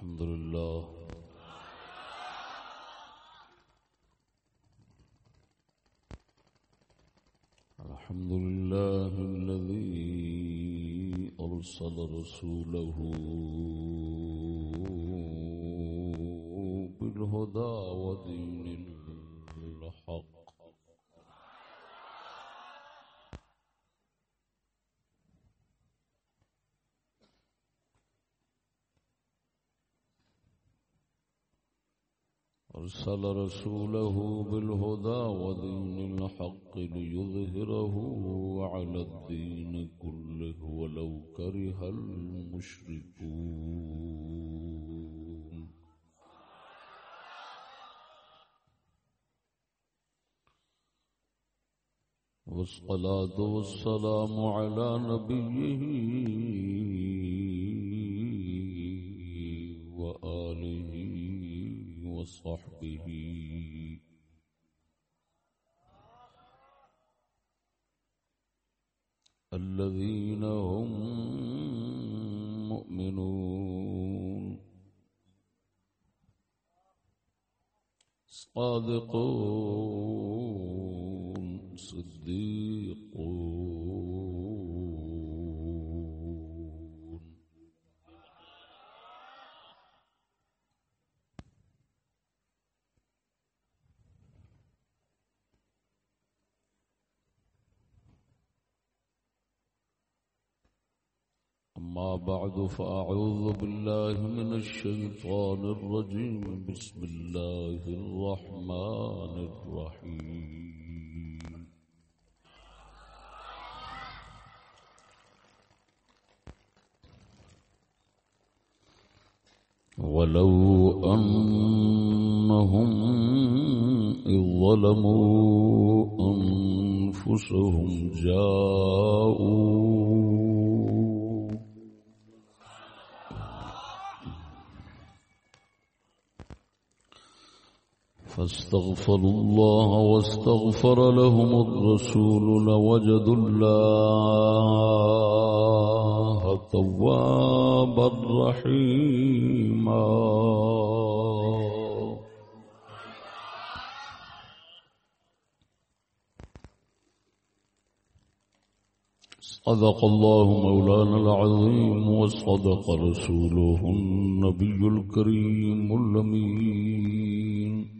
الحمد لله. الحمد لله الذي أرسل رسوله بالهدى ودين الله أرسل رسوله بالهدى ودين الحق ليظهره على الدين كله ولو كره المشركون. والصلاة والسلام على نبيه وصحبه بعد فأعوذ بالله من الشيطان الرجيم. بسم الله الرحمن الرحيم. ولو أنهم ظلموا أنفسهم جاءوا فاستغفروا الله واستغفر لهم الرسول لوجدوا الله توابا رحيما. صدق الله مولانا العظيم وصدق رسوله النبي الكريم الأمين.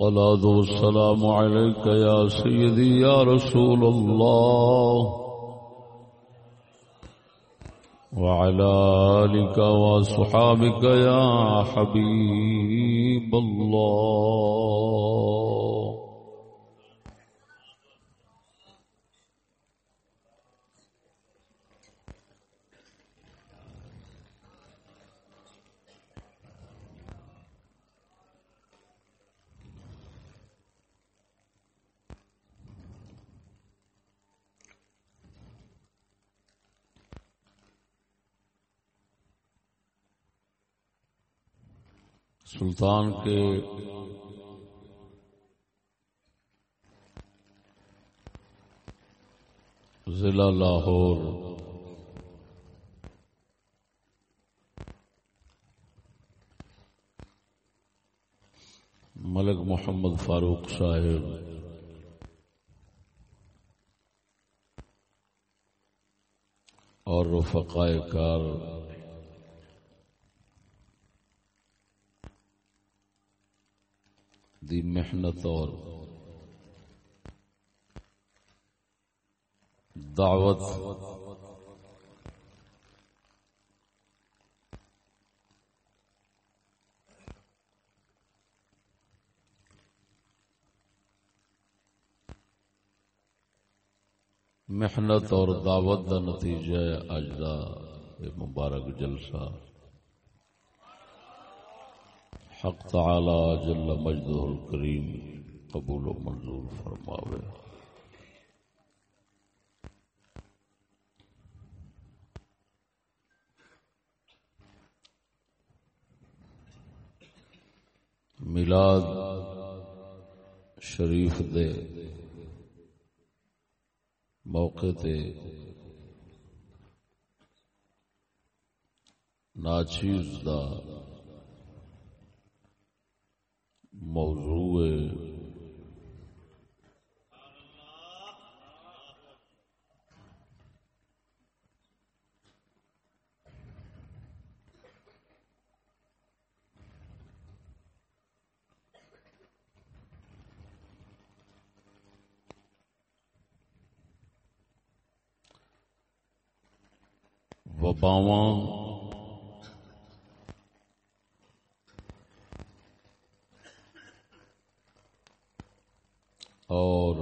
الصلاة والسلام عليك يا سيدي يا رسول الله. وعلى آلك وصحابك يا حبيب الله. سلطان کے ضلع لاہور۔ ملک محمد فاروق صاحب۔ اور رفقائے کار۔ دی محنت اور دعوت محنت اور دعوت دا نتیجہ ہے اج دا یہ مبارک جلسہ. حق تعالی جل مجدہ الکریم قبول و منظور فرماوے۔ ملاد شریف دے موقع تے ناچیز دا موضوع وباواں اور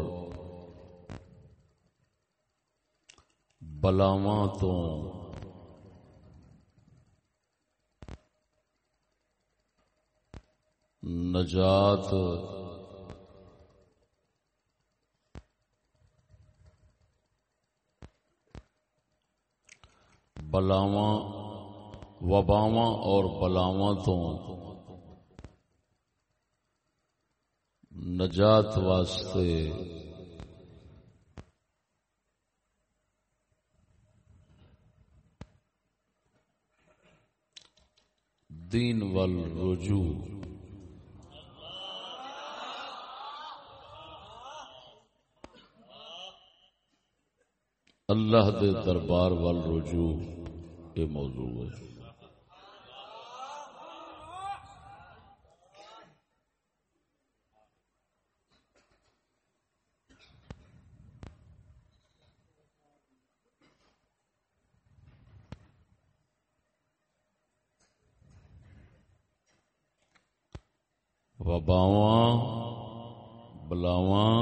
بلاواں تو۔ نجات۔ بلاواں وباواں اور بلاواں تو۔ نجات واسطے۔ دین والرجوع اللہ دے دربار وال رجوع یہ موضوع ہے۔ وباواں، بلاواں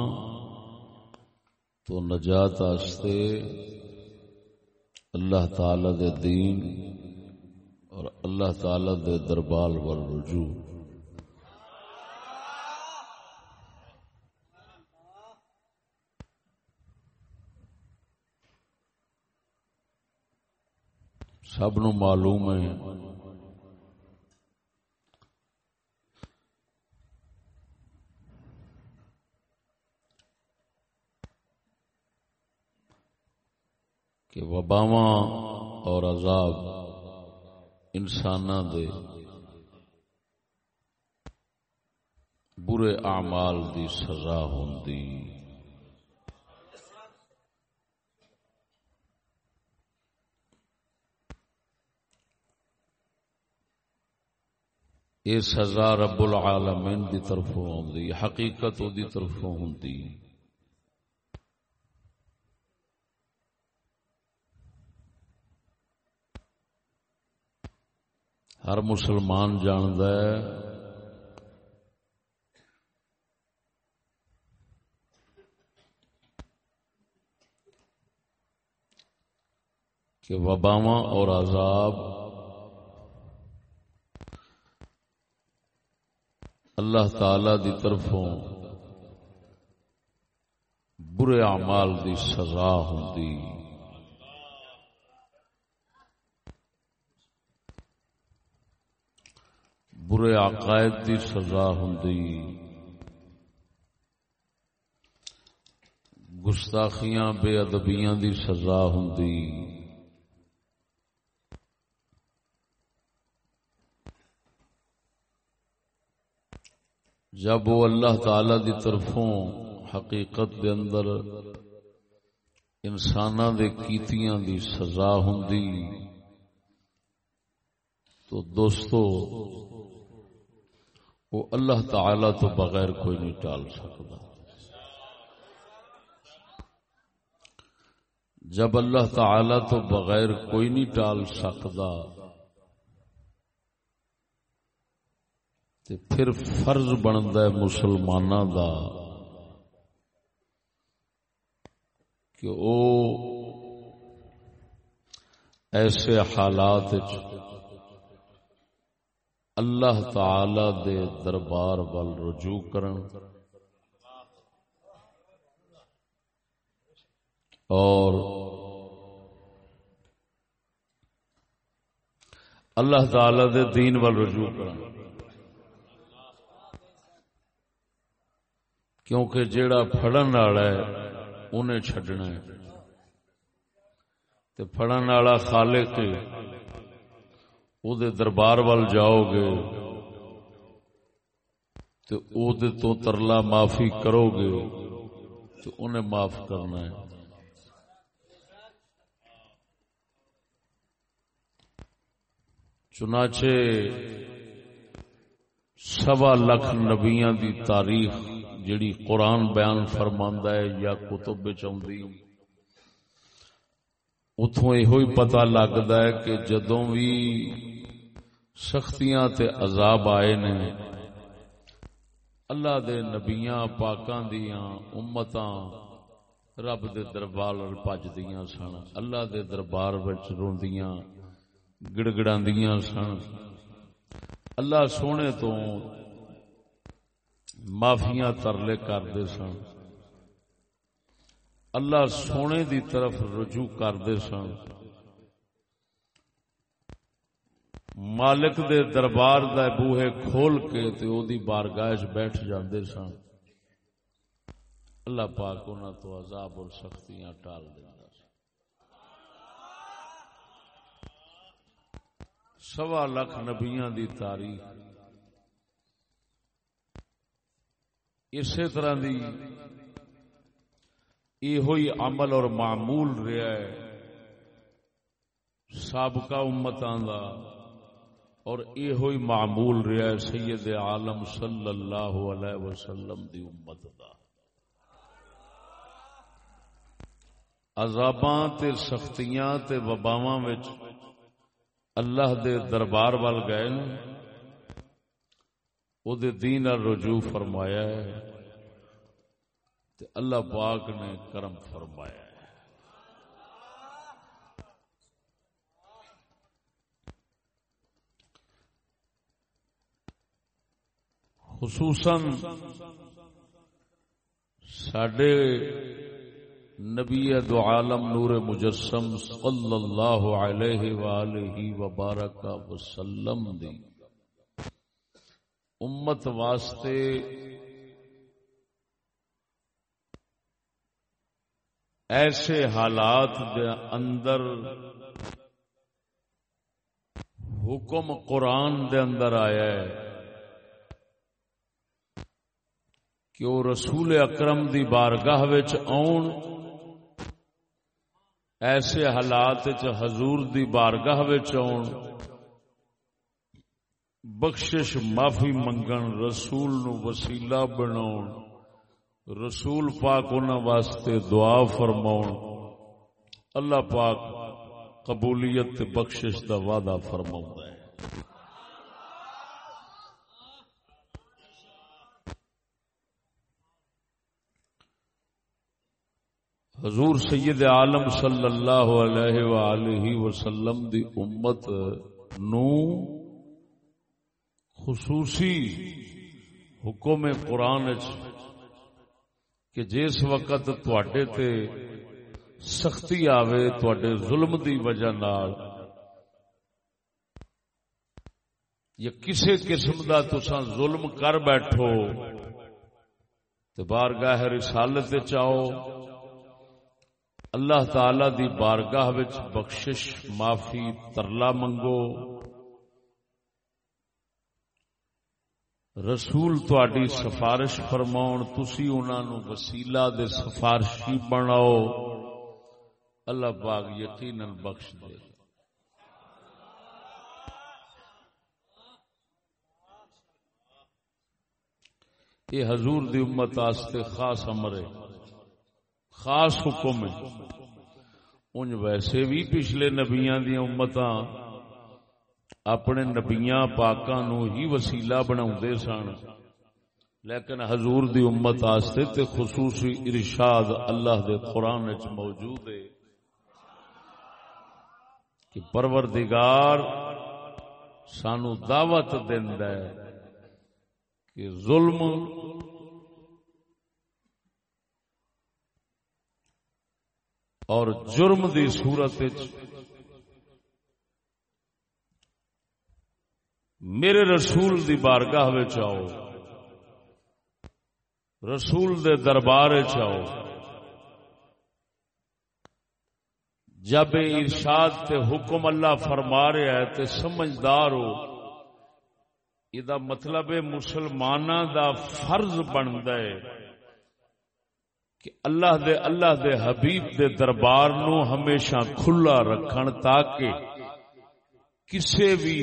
تو نجات آستے اللہ تعالی دے دین اور اللہ تعالی دے دربار ور رجوع۔ سب نو معلوم ہے کہ وباوا اور عذاب انسان دے برے اعمال دی سزا ہوندی۔ یہ سزا رب العالمین دی طرفوں ہوندی حقیقت دی طرفوں ہوندی۔ ہر مسلمان جاند کہ وباوا اور عذاب۔ اللہ تعالی دی طرفوں برے اعمال دی سزا ہوں برے عقائد دی سزا ہوں گستاخیاں، بے ادبیاں دی سزا ہوں جب وہ اللہ تعالی دی طرفوں حقیقت دے اندر انسان دے کیتیاں دی سزا ہوں تو دوستو وہ اللہ تعالی تو بغیر کوئی نہیں ٹال سکتا۔ جب اللہ تعالی تو بغیر کوئی نہیں ٹال سکتا تو پھر فرض بنتا ہے مسلمانوں کا کہ وہ ایسے حالات اللہ تعالی دے دربار وال رجوع کرن۔ اور اللہ تعالی دے دین وال رجوع کرن۔ کیونکہ جیڑا پھڑن والا ہے انہیں چھڈنا ہے۔ تے پھڑن والا خالق ہے۔ او دے دربار وال جاؤ گے تو او دے تو ترلا معافی کرو گے تو انہیں معاف کرنا ہے چنانچہ سوا لکھ نبیاں دی تاریخ جڑی قرآن بیان فرماندا ہے یا کتب چاہتی اتوں یہ پتا لگتا ہے کہ جدوں بھی سختیاں تے عذاب آئے نے، اللہ دے نبیاں، پاکاں دیاں، امتاں رب دے دربار پج دیاں سن، اللہ دے دربار وچ روندیاں گڑگڑاندیاں سن۔ اللہ سونے تو معافیاں ترلے کرتے سن۔ اللہ سونے دی طرف رجوع کرتے سن۔ مالک دے دربار دا بوہے کھول کے تے او دی بارگاہ بیٹھ جاندے سن۔ اللہ پاک انہاں تو عذاب اور سختیاں ٹال دیندا سی سوا لاکھ نبیاں دی تاریخ۔ اسی طرح دی یہ عمل اور معمول رہا ہے۔ سابقہ امتاں دا اور یہ معمول رہا ہے سید عالم صلی اللہ علیہ وسلم دی امت دا۔ عذاباں تے سختیاں تے وباواں وچ اللہ دے دربار وال گئے او دے دین رجوع فرمایا ہے۔ تے اللہ پاک نے کرم فرمایا ہے۔ خصوصاً سڈے نبی دو عالم نور مجسم صلی اللہ علیہ وآلہ وبارک وسلم دی۔ امت واسطے ایسے حالات دے اندر حکم قرآن دے اندر آیا ہے کہ وہ رسول اکرم دی بارگاہ آن ایسے حالات حضور دی بارگاہ آن بخشش معافی منگن، رسول نو وسیلہ بنا رسول پاک ان واسطے دعا فرماؤ اللہ پاک قبولیت بخشش دا وعدہ فرماؤں ہے۔ حضور سید عالم صلی اللہ علیہ وآلہ وسلم دی امت نو خصوصی حکم قرآن کہ جس وقت تے سختی آوے تے ظلم دی وجہ نال یا کسی قسم کا تسا ظلم کر بیٹھو تو بارگاہ رسالت چاہو اللہ تعالی دی بارگاہ وچ بخشش، معافی، ترلا منگو۔ رسول تواڈی سفارش فرماؤن، تسی انہاں نو وسیلہ دے سفارشی بناؤ۔ اللہ پاک یقینا بخش دے۔ یہ حضور دی امت واسطے خاص امر ہے، خاص حکم ہے۔ ان ویسے بھی پچھلے نبیاں دیا امت اپنے نبیاں پاکاں نو ہی وسیلہ بنا سن۔ لیکن حضور دی امت آستے تے خصوصی ارشاد اللہ دے قرآن چ موجود ہے کہ پروردگار سانو دعوت ہے کہ ظلم اور جرم دی صورت میرے رسول دی بارگاہ آؤ۔ رسول دے دربار چاؤ جب ارشاد تے حکم اللہ فرما رہا ہے تے سمجھدار ہو یہ مطلب مسلمان دا فرض بنتا ہے کہ اللہ دے اللہ دے حبیب دے دربار نو ہمیشہ کھلا رکھن تاکہ کسے بھی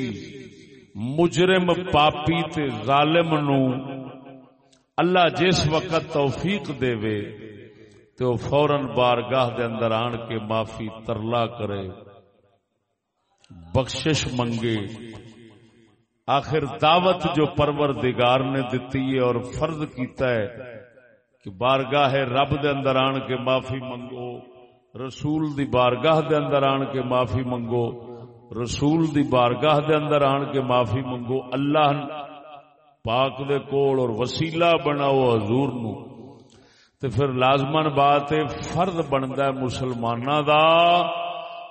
مجرم پاپی تے ظالم نو اللہ جس وقت توفیق دے وے تو فورن بارگاہ دے اندر آن کے معافی ترلا کرے، بخشش منگے۔ آخر دعوت جو پروردگار نے دیتی ہے اور فرض کیتا ہے کہ بارگاہ رب دے اندر آن کے معافی منگو، رسول دی بارگاہ دے اندر آن کے معافی منگو۔ رسول دی بارگاہ دے اندر آن کے معافی منگو، اللہ پاک دے کول اور وسیلہ بناؤ حضور نو۔ تے پھر لازمن بات فرد بنتا ہے مسلمانوں دا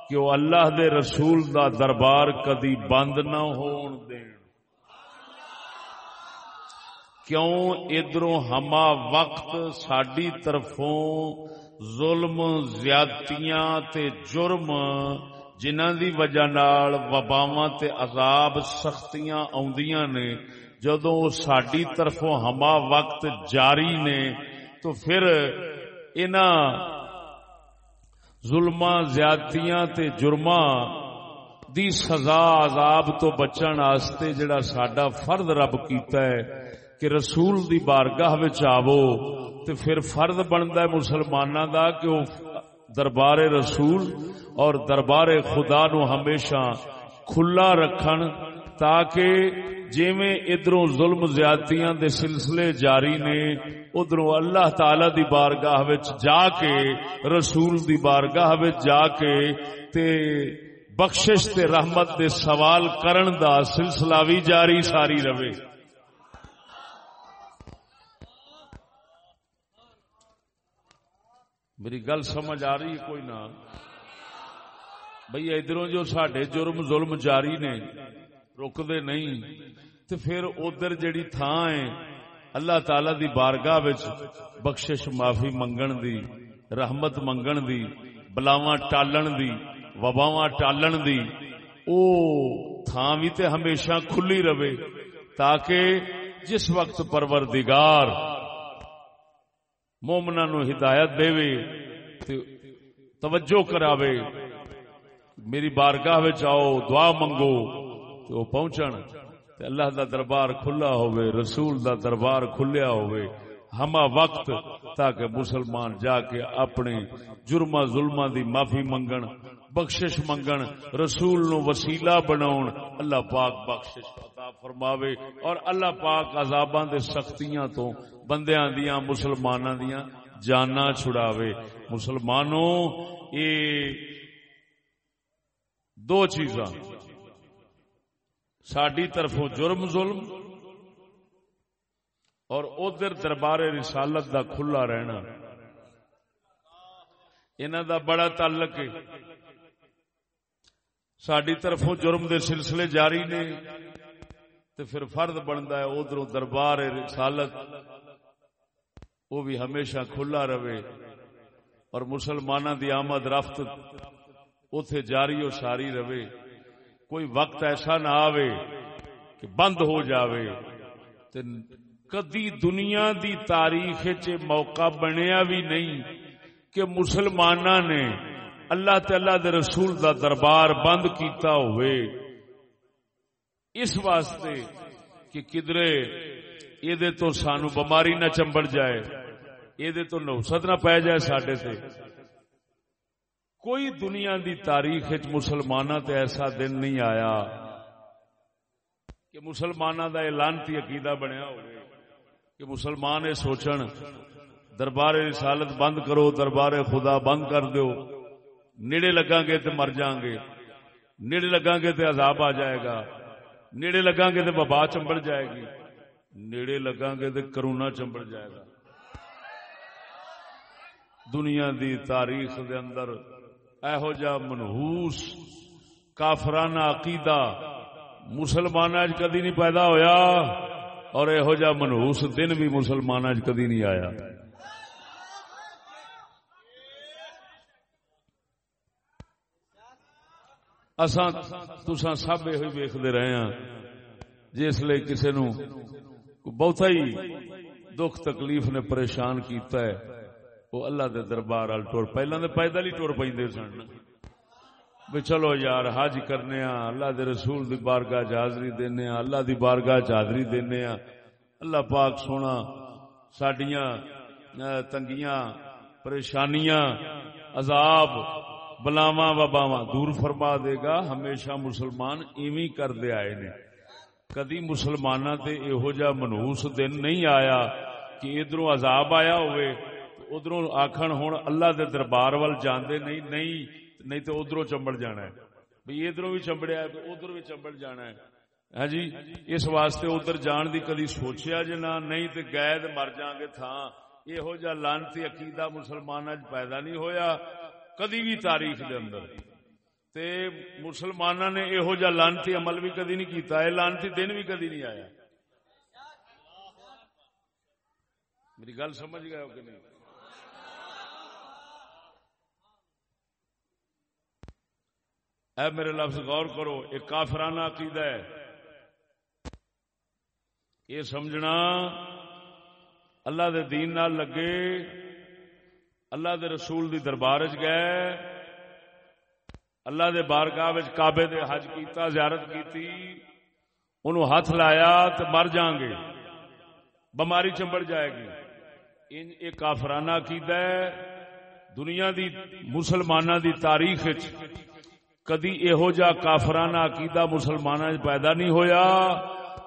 کہ وہ اللہ دے رسول دا دربار کدی بند نہ ہون دین۔ کیوں؟ ادھروں ہما وقت ساڈی طرفوں ظلم، زیادتیاں تے جرم جنہ دی وجہ نال وباواں تے عذاب سختیاں آوندیاں نے، جدوں او ساڈی طرفوں ہما وقت جاری نے، تو پھر ان ظلم زیادتیاں تے جرما دی سزا عذاب تو بچن آستے جڑا ساڈا فرد رب کیتا ہے کہ رسول دی بارگاہ وچ آوو، تے پھر فرد بندا ہے مسلماناں دا کہ وہ دربار رسول اور دربار خدا نو ہمیشہ کھلا رکھن تاکہ جیویں ادھروں ظلم زیادتیاں دے سلسلے جاری نے، ادھروں اللہ تعالی دی بارگاہ وچ جا کے، رسول دی بارگاہ وچ جا کے تے بخشش تے رحمت دے سوال کرن دا سلسلہ بھی جاری ساری رہے۔ میری گل سمجھ آ رہی ہے، کوئی نہ۔ بھئی ادھروں جو ساڈے جرم، ظلم جاری نے رکتے نہیں تو پھر ادھر جڑی تھان ہے، اللہ تعالی دی بارگاہ بخشش معافی منگن دی، رحمت منگن دی، بلاواں ٹالن دی، وباواں ٹالن دی، او تھان بھی تے ہمیشہ کھلی رہے، تاکہ جس وقت پروردگار مومنا نو ہدایت دے توجہ کراوے۔ میری بارگاہ آؤ، دعا منگو تو پہنچن۔ تے اللہ دا دربار کھلا ہوئے رسول دا دربار کھلیا ہوئے ہما وقت تاکہ مسلمان جا کے اپنے جرما ظلمہ دی معافی منگن۔ بخشش منگن، رسول نو وسیلہ بناون، اللہ پاک بخشش عطا فرماوے اور اللہ پاک عذاباں دے سختیاں تو، بندیاں دیاں، مسلماناں دیاں جانا چھڑاوے۔ مسلمانوں، اے دو چیزاں۔ ساری طرفوں جرم، ظلم اور ادھر دربار رسالت دا کھلا رہنا۔ انہ دا بڑا تعلق ہے۔ ساری طرفوں جرم دے سلسلے جاری نے۔ تو پھر فرد بنتا ہے ادھر دربار رسالت۔ وہ بھی ہمیشہ کھلا رہے۔ اور مسلمانوں دی آمد رفت اتے جاری اور ساری رہے۔ کوئی وقت ایسا نہ آوے کہ بند ہو جاوے۔ کدی دنیا دی تاریخ موقع بنیا بھی نہیں کہ مسلمان نے اللہ تعالی دے رسول دا دربار بند کیتا ہوئے۔ اس واسطے کہ کدرے یہ تو سانو بماری نہ چمبڑ جائے یہ تو نوسط نہ پی جائے سڈے سے کوئی دنیا دی تاریخ مسلمانہ تے ایسا دن نہیں آیا کہ مسلمانہ دا اعلانتی عقیدہ بنیا ہو کہ مسلمان یہ سوچن، دربار رسالت بند کرو، دربار خدا بند کر دو نیڑے لگا گے تو مر جاؤں گے نیڑے لگا گے تو عذاب آ جائے گا۔ نیڑے لگا گے تو ببا چمبڑ جائے گی۔ نیڑے لگا گے تو کرونا چمبڑ جائے گا۔ دنیا دی تاریخ دے اندر ایہو جا منہوس کافرانہ عقیدہ مسلمان کدی نہیں پیدا ہویا اور یہو جا منہوس دن بھی مسلمان کدی نہیں آیا۔ تسا سب یہ ویختے رہے ہیں جس لیے کسی نو بہت ہی دکھ تکلیف نے پریشان کیتا ہے۔ وہ اللہ دے دربار وال ٹور پہلے تو پیدل ہی ٹور پہ سن۔ بھی چلو یار، حج کرنے ہاں۔ اللہ دے رسول دی بارگاہ چ حاضری دینے ہاں۔ اللہ دی بارگاہ چ حاضری دینے ہاں۔ اللہ پاک سونا، ساڈیاں تنگیاں، پریشانیاں، عذاب بلاوا وباوا دور فرما دے گا، ہمیشہ مسلمان ایویں کرتے آئے نے۔ کدی مسلمان تے یہو جا منہوس دن نہیں آیا کہ ادھر عذاب آیا ہوئے ادھر آخر ہوں اللہ دے دربار وال جاندے نہیں نہیں نہیں تو ادھر چمبڑ جانا ہے۔ بھئی ادھر بھی چمبڑیا تو ادھر بھی چمبڑ جانا ہے۔ ہاں جی اس واسطے ادھر جان دی کدی سوچیا جنا نہیں تو گئے مر جاؤں گے تھان یہو جا لانتی عقیدہ مسلمان پیدا نہیں ہویا۔ کدی بھی تاریخ دے اندر۔ تے مسلمانہ نے یہو جا لانتی عمل بھی کدی نہیں کیتا ہے لانتی دن بھی کدی نہیں آیا۔ میری گل سمجھ گئے ہو کہ نہیں؟ اے میرے لفظ غور کرو، ایک کافرانہ عقیدہ ہے۔ یہ سمجھنا اللہ دے دین نال لگے۔ اللہ دے رسول دی دربار گئے۔ اللہ دے بارگاہ کعبے دے حج کیتا، زیارت کیتی۔ انہوں ہاتھ لایا تو مر جان گے۔ بماری چمبڑ جائے گی۔ ان ایک کافرانہ عقیدہ ہے۔ دنیا دی مسلمانہ دی تاریخ کدی یہو جا کافرانہ عقیدہ مسلمانہ پیدا نہیں ہویا۔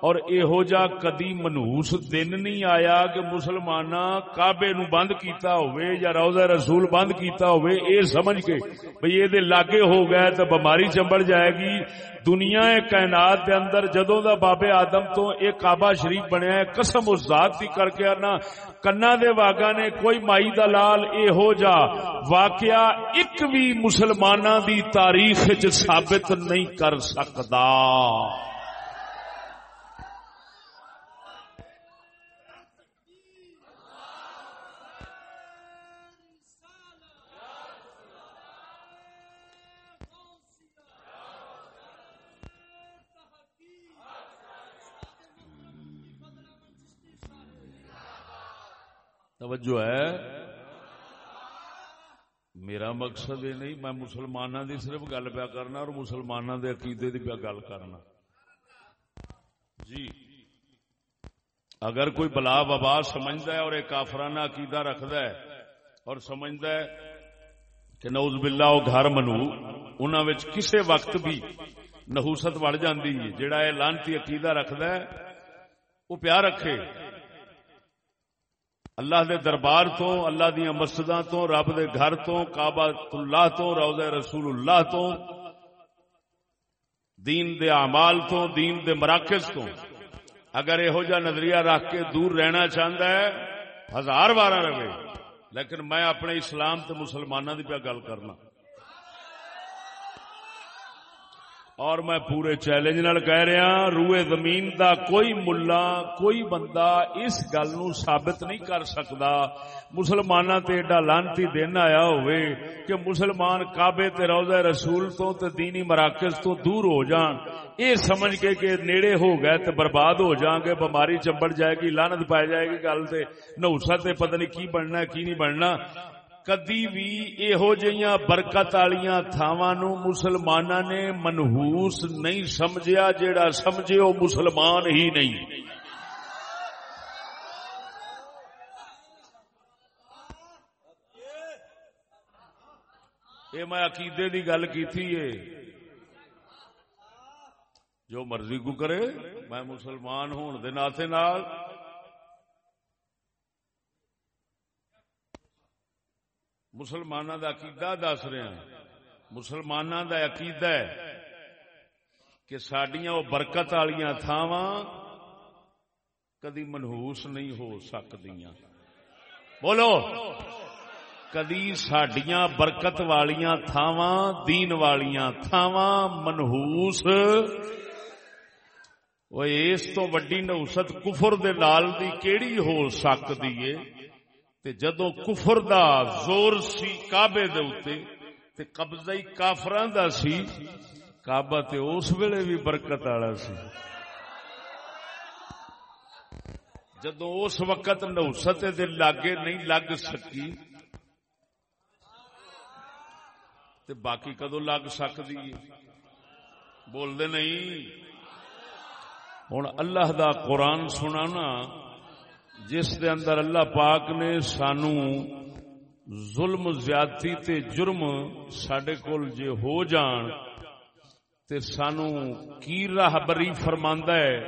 اور یہو جا کدی منہوس دن نہیں آیا کہ مسلمان کابے نو بند کیتا ہوئے یا روزہ رسول بند کیتا ہوئے اے سمجھ کے بھئی یہ دے لاگے ہو گئے تو بماری چمبڑ جائے گی دنیا کائنات دے اندر جدوں دا بابے آدم تو ایک کعبہ شریف بنیا ہے قسم اس ذات دی کر کے آنا کنا دے واگا نے کوئی مائی دا لال اے ہو جا واقعہ ایک بھی مسلمانہ دی تاریخ ثابت نہیں کر سکتا توجہ ہے۔ میرا مقصد یہ نہیں، میں مسلمانوں کی صرف گل پیا کرنا اور مسلمانوں کے عقیدے کی پیا گل کرنا۔ جی۔ اگر کوئی بلا وبا سمجھتا ہے اور ایک کافرانہ عقیدہ رکھد ہے اور سمجھتا ہے کہ نوز بلا وہ گھر منو ان کسے وقت بھی نہوست بڑھ جاتی ہے جہا یہ لانتی عقیدہ رکھد ہے، وہ پیار رکھے۔ اللہ دے دربار تو، اللہ دیا مسجداں تو، رب دے گھر تو، کعبہ اللہ تو روز رسول اللہ تو، دین دے اعمال تو، دین دے مراکز تو۔ اگر یہو جا نظریہ رکھ کے دور رہنا چاہتا ہے، ہزار بارہ رہے۔ لیکن میں اپنے اسلام تے مسلمانوں کی پہ گل کرنا۔ اور میں پورے چیلنج نال کہہ رہا روئے زمین دا کوئی ملا، کوئی بندہ اس گل نو ثابت نہیں کر سکتا۔ مسلمانہ تے ایڈا لانتی دن آیا ہوئے کہ مسلمان کعبے تے روزہ رسول تو تے دینی مراکز تو دور ہو جان۔ اے سمجھ کے کہ نیڑے ہو گئے تے برباد ہو جان گے بماری چمبڑ جائے گی لانت پائے جائے گی گل تے، نوسا تے پتہ نہیں کی بننا، کی نہیں بننا۔ کدی بھی یہو جہاں برکت والی تھاواں مسلمان نے منہوس نہیں سمجھیا جیڑا سمجھے وہ مسلمان ہی نہیں یہ میں عقیدے کی گل کی جو مرضی کو کرے میں مسلمان ہون دے ناطے نال دا عقیدہ دس رہے ہیں۔ مسلمانوں دا عقیدہ ہے کہ سڈیا وہ برکت والی تھاواں کدی منہوس نہیں ہو سکدیاں۔ بولو۔ کدی سڈیا برکت والیاں تھاواں، دین والیاں تھاواں منہوس وہ اس تو وڈی نوست کفر دے لال دی کیڑی ہو سکتی ہے؟ تے جدو کفر دا زور سی کعبے دے اوتے، تے قبضہ کافراں دا سی، کعبہ تے اس ویلے بھی برکت والا سی۔ جدو اس وقت نوست دے لاگے نہیں لگ سکی، تے باقی کدو لگ سکتی بول دے نہیں۔ ہوں اللہ دا قرآن سنانا جس دے اندر اللہ پاک نے سانو ظلم، زیادتی تے جرم سڈے کول جے ہو جان تے سانو کی راہ بری فرماندا ہے؟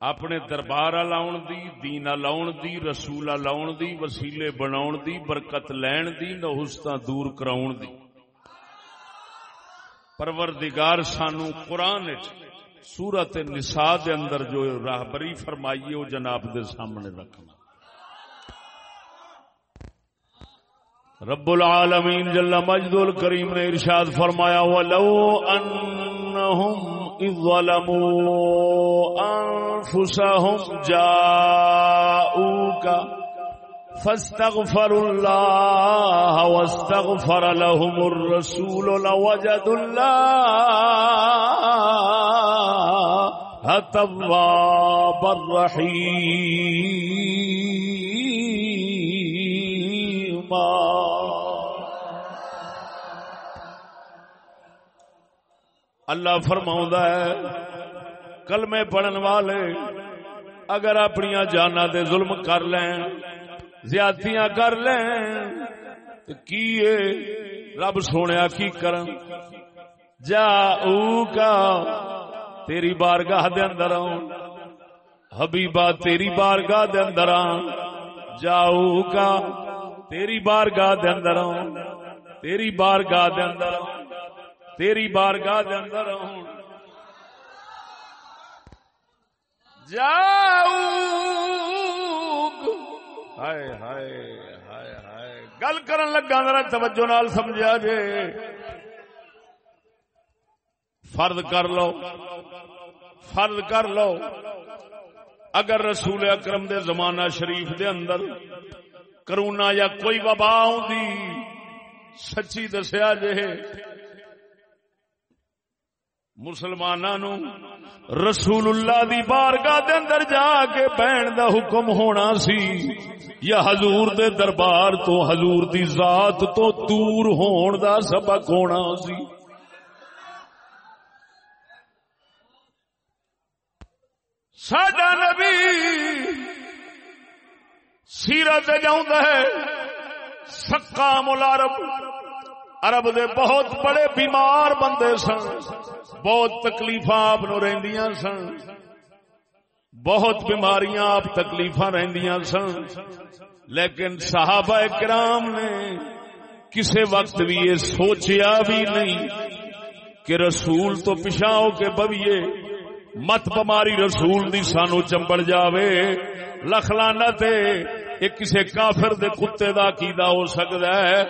اپنے دربار لاؤن دی دین لاؤن دی رسول لاؤن دی، وسیلے بناؤن دی، برکت لین دی نہستا دور کراؤن دی۔ پروردگار سانو قرآن سورت نساء دے اندر جو راہبری فرمائیے، وہ جناب دے سامنے رکھنا۔ رب العالمین جل مجد الکریم نے ارشاد فرمایا، ولو انہم اذ ظلموا انفسهم جاؤوکا فاستغفروا الله واستغفر لهم الرسول لوجدوا الله توابا رحيما. اللہ فرما ہے، کلمے پڑھن والے، اگر اپنی جانا دے ظلم کر لیں زیادتیاں کر لیں۔ کی رب سونے کی کرن جا او کا تیری بارگاہ دے اندر آؤں۔ حبیبا تیری بارگاہ دے اندر آؤں۔ جاؤ کا تیری بارگاہ دے اندر آؤں۔ تیری بارگاہ دے اندر آؤں۔ تیری بارگاہ دے اندر ہوں جاؤ ہائے ہائے ہائے ہائے گل کرن لگا ذرا توجہ نال سمجھا جے فرد کر لو فرد کر لو اگر رسول اکرم دے زمانہ شریف دے اندر کرونا یا کوئی وبا آدھی سچی دسیا جے مسلمانوں رسول اللہ دی بارگاہ دے اندر جا کے بہن دا حکم ہونا سی، یا حضور دے دربار تو، حضور دی ذات تو دور ہون دا سبق ہونا سی۔ ساڈا نبی سیرت جاؤں ہے سکا ملارب عرب دے بہت بڑے بیمار بندے سن، بہت تکلیف آپ رہندیاں سن، بہت بیماریاں آپ تکلیف رہندیاں سن۔ لیکن صحابہ کرام نے کسے وقت بھی یہ سوچیا بھی نہیں کہ رسول تو پچھا ہو کے بویے، مت بماری رسول دی سانو چمبڑ جاوے لکھلانا تے ایک کسے کافر دے کتے دا کیدا ہو سکتا ہے۔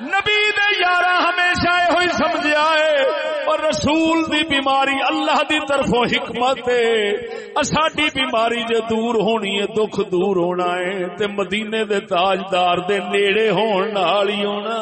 نبی دے یارا ہمیشہ یہ ہوئی سمجھا ہے۔ اور رسول دی بیماری اللہ دی طرفوں حکمت ہے۔ ساڈی بیماری جے دور ہونی ہے، دکھ دور ہونا ہے، تے مدینے دے تاجدار دے نیڑے ہون نال ہی ہونا۔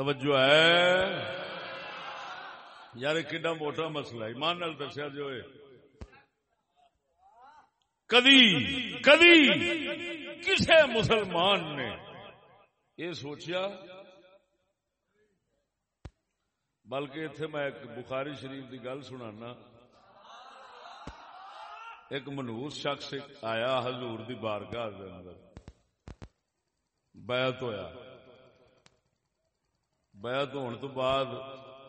توجہ ہے؟ یار کڈا موٹا مسئلہ ایمان نال دسیا جی جو ہے کدی کدی کسے مسلمان نے یہ سوچیا؟ بلکہ اتنے میں ایک بخاری شریف کی گل سنانا۔ ایک منوس شخص آیا حضور دی بارگاہ بیعت ہویا۔ بیعت ہونے تو بعد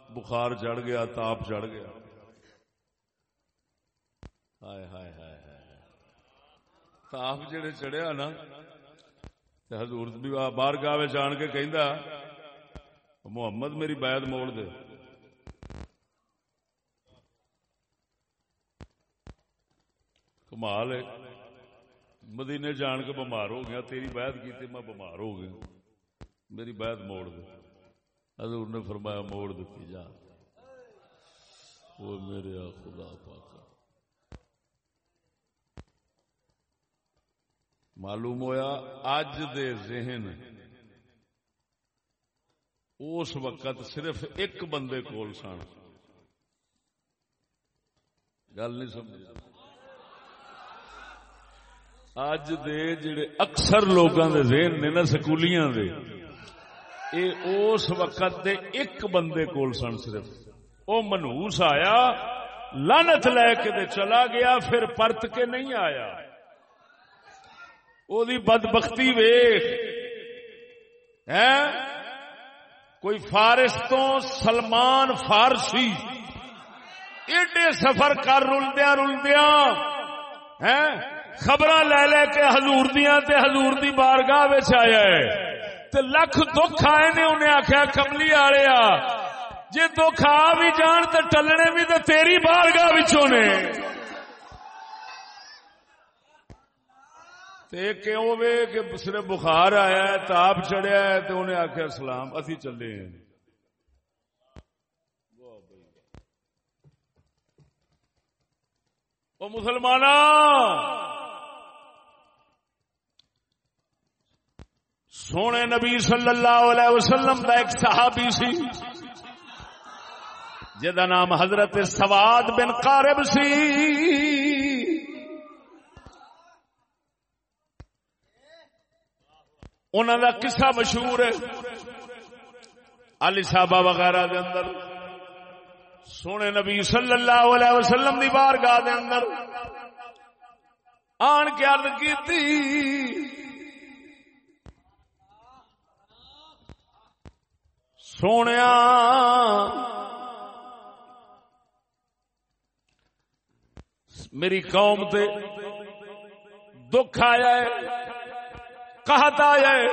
بخار چڑھ گیا، تاپ چڑھ گیا۔ ہائے ہائے ہائے ہائے۔ تاپ جڑے چڑھیا نا حضور بھی باہر گاہ جان کے کہندا، محمد میری بیعت موڑ دے۔ کمال ہے۔ مدینے جان کے بمار ہو گیا، تیری بیعت کی میں بمار ہو گیا۔ میری بیعت موڑ دے۔ حضور نے فرمایا موڑ دیتی جا۔ وہ میرے خدا پاک معلوم ہویا اج دے ذہن اس وقت صرف ایک بندے کول سن۔ گل نہیں سمجھ۔ اج دے جڑے اکثر لوگوں دے ذہن نے نا سکولیاں دے۔ اے اس وقت دے ایک بندے کول سن صرف۔ او منہوس آیا لانت لے کے دے چلا گیا، پھر پرت کے نہیں آیا۔ او دی بدبختی ویخ ہے کوئی فارس تو سلمان فارسی۔ ایڈے سفر کر رلدیا رلدیا ہے خبر لے لے کے ہزور دیا ہزور دی بارگاہ آیا ہے۔ تے لکھ دکھ آئے نے انہیں آخیا کملی والے جی دکھ آ بھی جان تو ٹلنے بھی تو تیری بارگاہ نے۔ کیوں وے کہ صرف بخار آیا ہے، تاپ چڑھیا ہے تو انہیں آخیا سلام، اسی چلے ہیں۔ وہ مسلمان سونے نبی صلی اللہ علیہ وسلم کا ایک صحابی سی جہاں نام حضرت سواد بن قارب سی۔ انہوں کا قصہ مشہور ہے، علی صاحبہ وغیرہ دے اندر، سونے نبی صلی اللہ علیہ وسلم دی بارگاہ دے اندر آن کے عرض کی سونے میری قوم تے دکھ آیا ہے کہت آیا ہے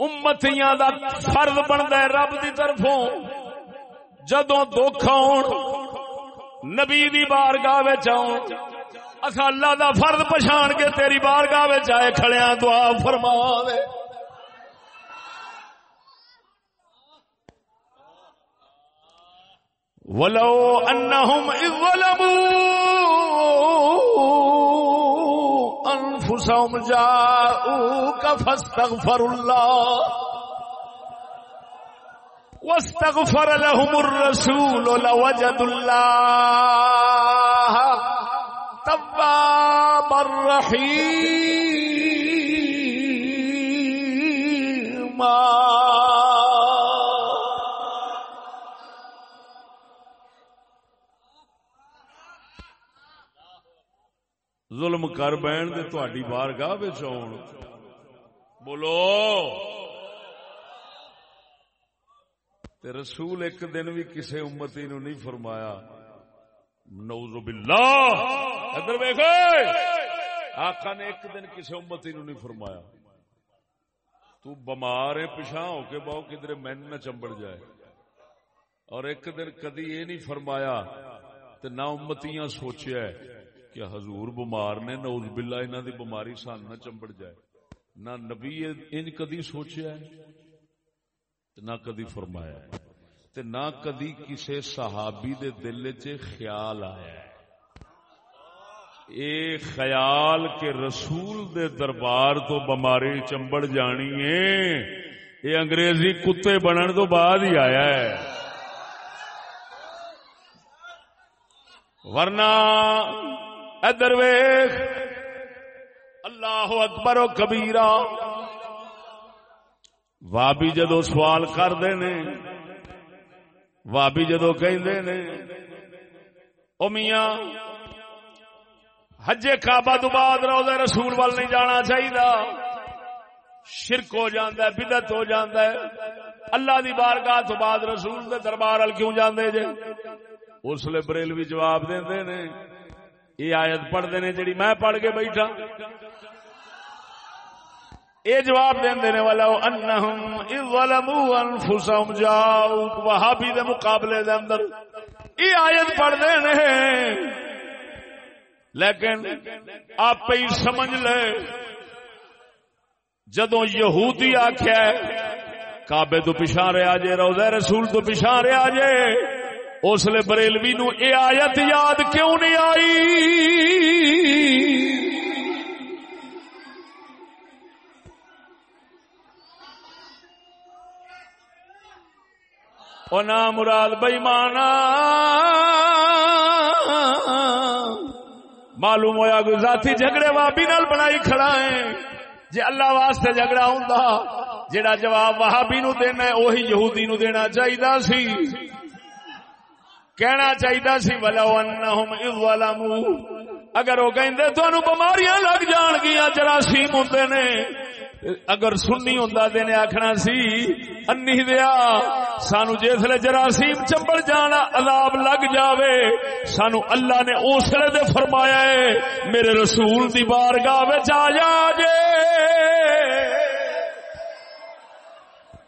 امتیاں دا فرض بنتا ہے رب دی طرفوں جدو دکھ آن نبی دی بارگاہ آن اصا اللہ دا فرض پچھان کے تیری بارگاہ آئے کھڑیاں دعا فرما دے ولو انهم اذ ظلموا انفسهم جاءوك فاستغفروا الله واستغفر لهم الرسول لوجدوا الله توابا رحيما ظلم کر بہن دے تہاڈی بارگاہ وچ آون بولو۔ تے رسول ایک دن بھی کسے امتی نو نہیں فرمایا۔ نعوذ باللہ۔ ادھر دیکھو آقا نے ایک دن کسے امتی نو نہیں فرمایا۔ تو بمار ہے پچھا ہو کے بہو کدھر مین نہ چمبڑ جائے۔ اور ایک دن کدی یہ نہیں فرمایا۔ تے نہ امتیاں سوچیا ہے۔ کہ حضور بمار نے؟ نوز بلا انہ دی بماری سان نہ چمبڑ جائے۔ نہ نبی ان کدی سوچیا ہے نہ کدی فرمایا ہے۔ تے نہ کدی کسے صحابی دے دل چ خیال آیا ہے۔ اے خیال کے رسول دے دربار تو بماری چمبڑ جانی ہے۔ یہ انگریزی کتے بنن تو بعد ہی آیا ہے۔ ورنہ ادر ویخ اللہ اکبر و کبیرا وابی جدو سوال کرتے نے، وابی جدو کہ میاں حجے کعبہ تو بعد روزہ رسول وال نہیں جانا چاہیے شرک ہو جاندہ ہے بدت ہو جاندہ ہے۔ اللہ دی بارگاہ تو بعد رسول دے دربار ال کیوں جاندے جے؟ اس لیے بریلوی جواب دیندے نے یہ آیت پڑھتے نے جڑی میں پڑھ کے بیٹھا۔ یہ جواب دیندے نے والا انہم اذ ظلموا انفسهم جاؤک وہابی دے مقابلے دے اندر۔ یہ آیت پڑھتے نے لیکن آپ ہی سمجھ لے۔ جدو یہودی آخیا کابے تو پچھا رہا جے روزہ رسول تو پچھا رہا جے اس لیے بریلوی نو اے آیت یاد کیوں نہیں آئی؟ نام مراد بئیمانا معلوم ہوا کوئی ذاتی جھگڑے وابی نال بنائی کھڑا ہے جی اللہ واسطے جھگڑا ہوں جڑا جواب وہابی نو دینا ہے وہی یہودی نو دینا چاہیے سی۔ کہنا چاہیے سی بلا اگر وہ کہ بماریاں لگ جان گیا جراثیم ہوں نے اگر سننی ہوں نے آخنا سی انی دیا سانو جسے جراثیم چمبڑ جانا، عذاب لگ جاوے سانو اللہ نے اسلے دے فرمایا ہے، میرے رسول دی بارگاہ آ جا جے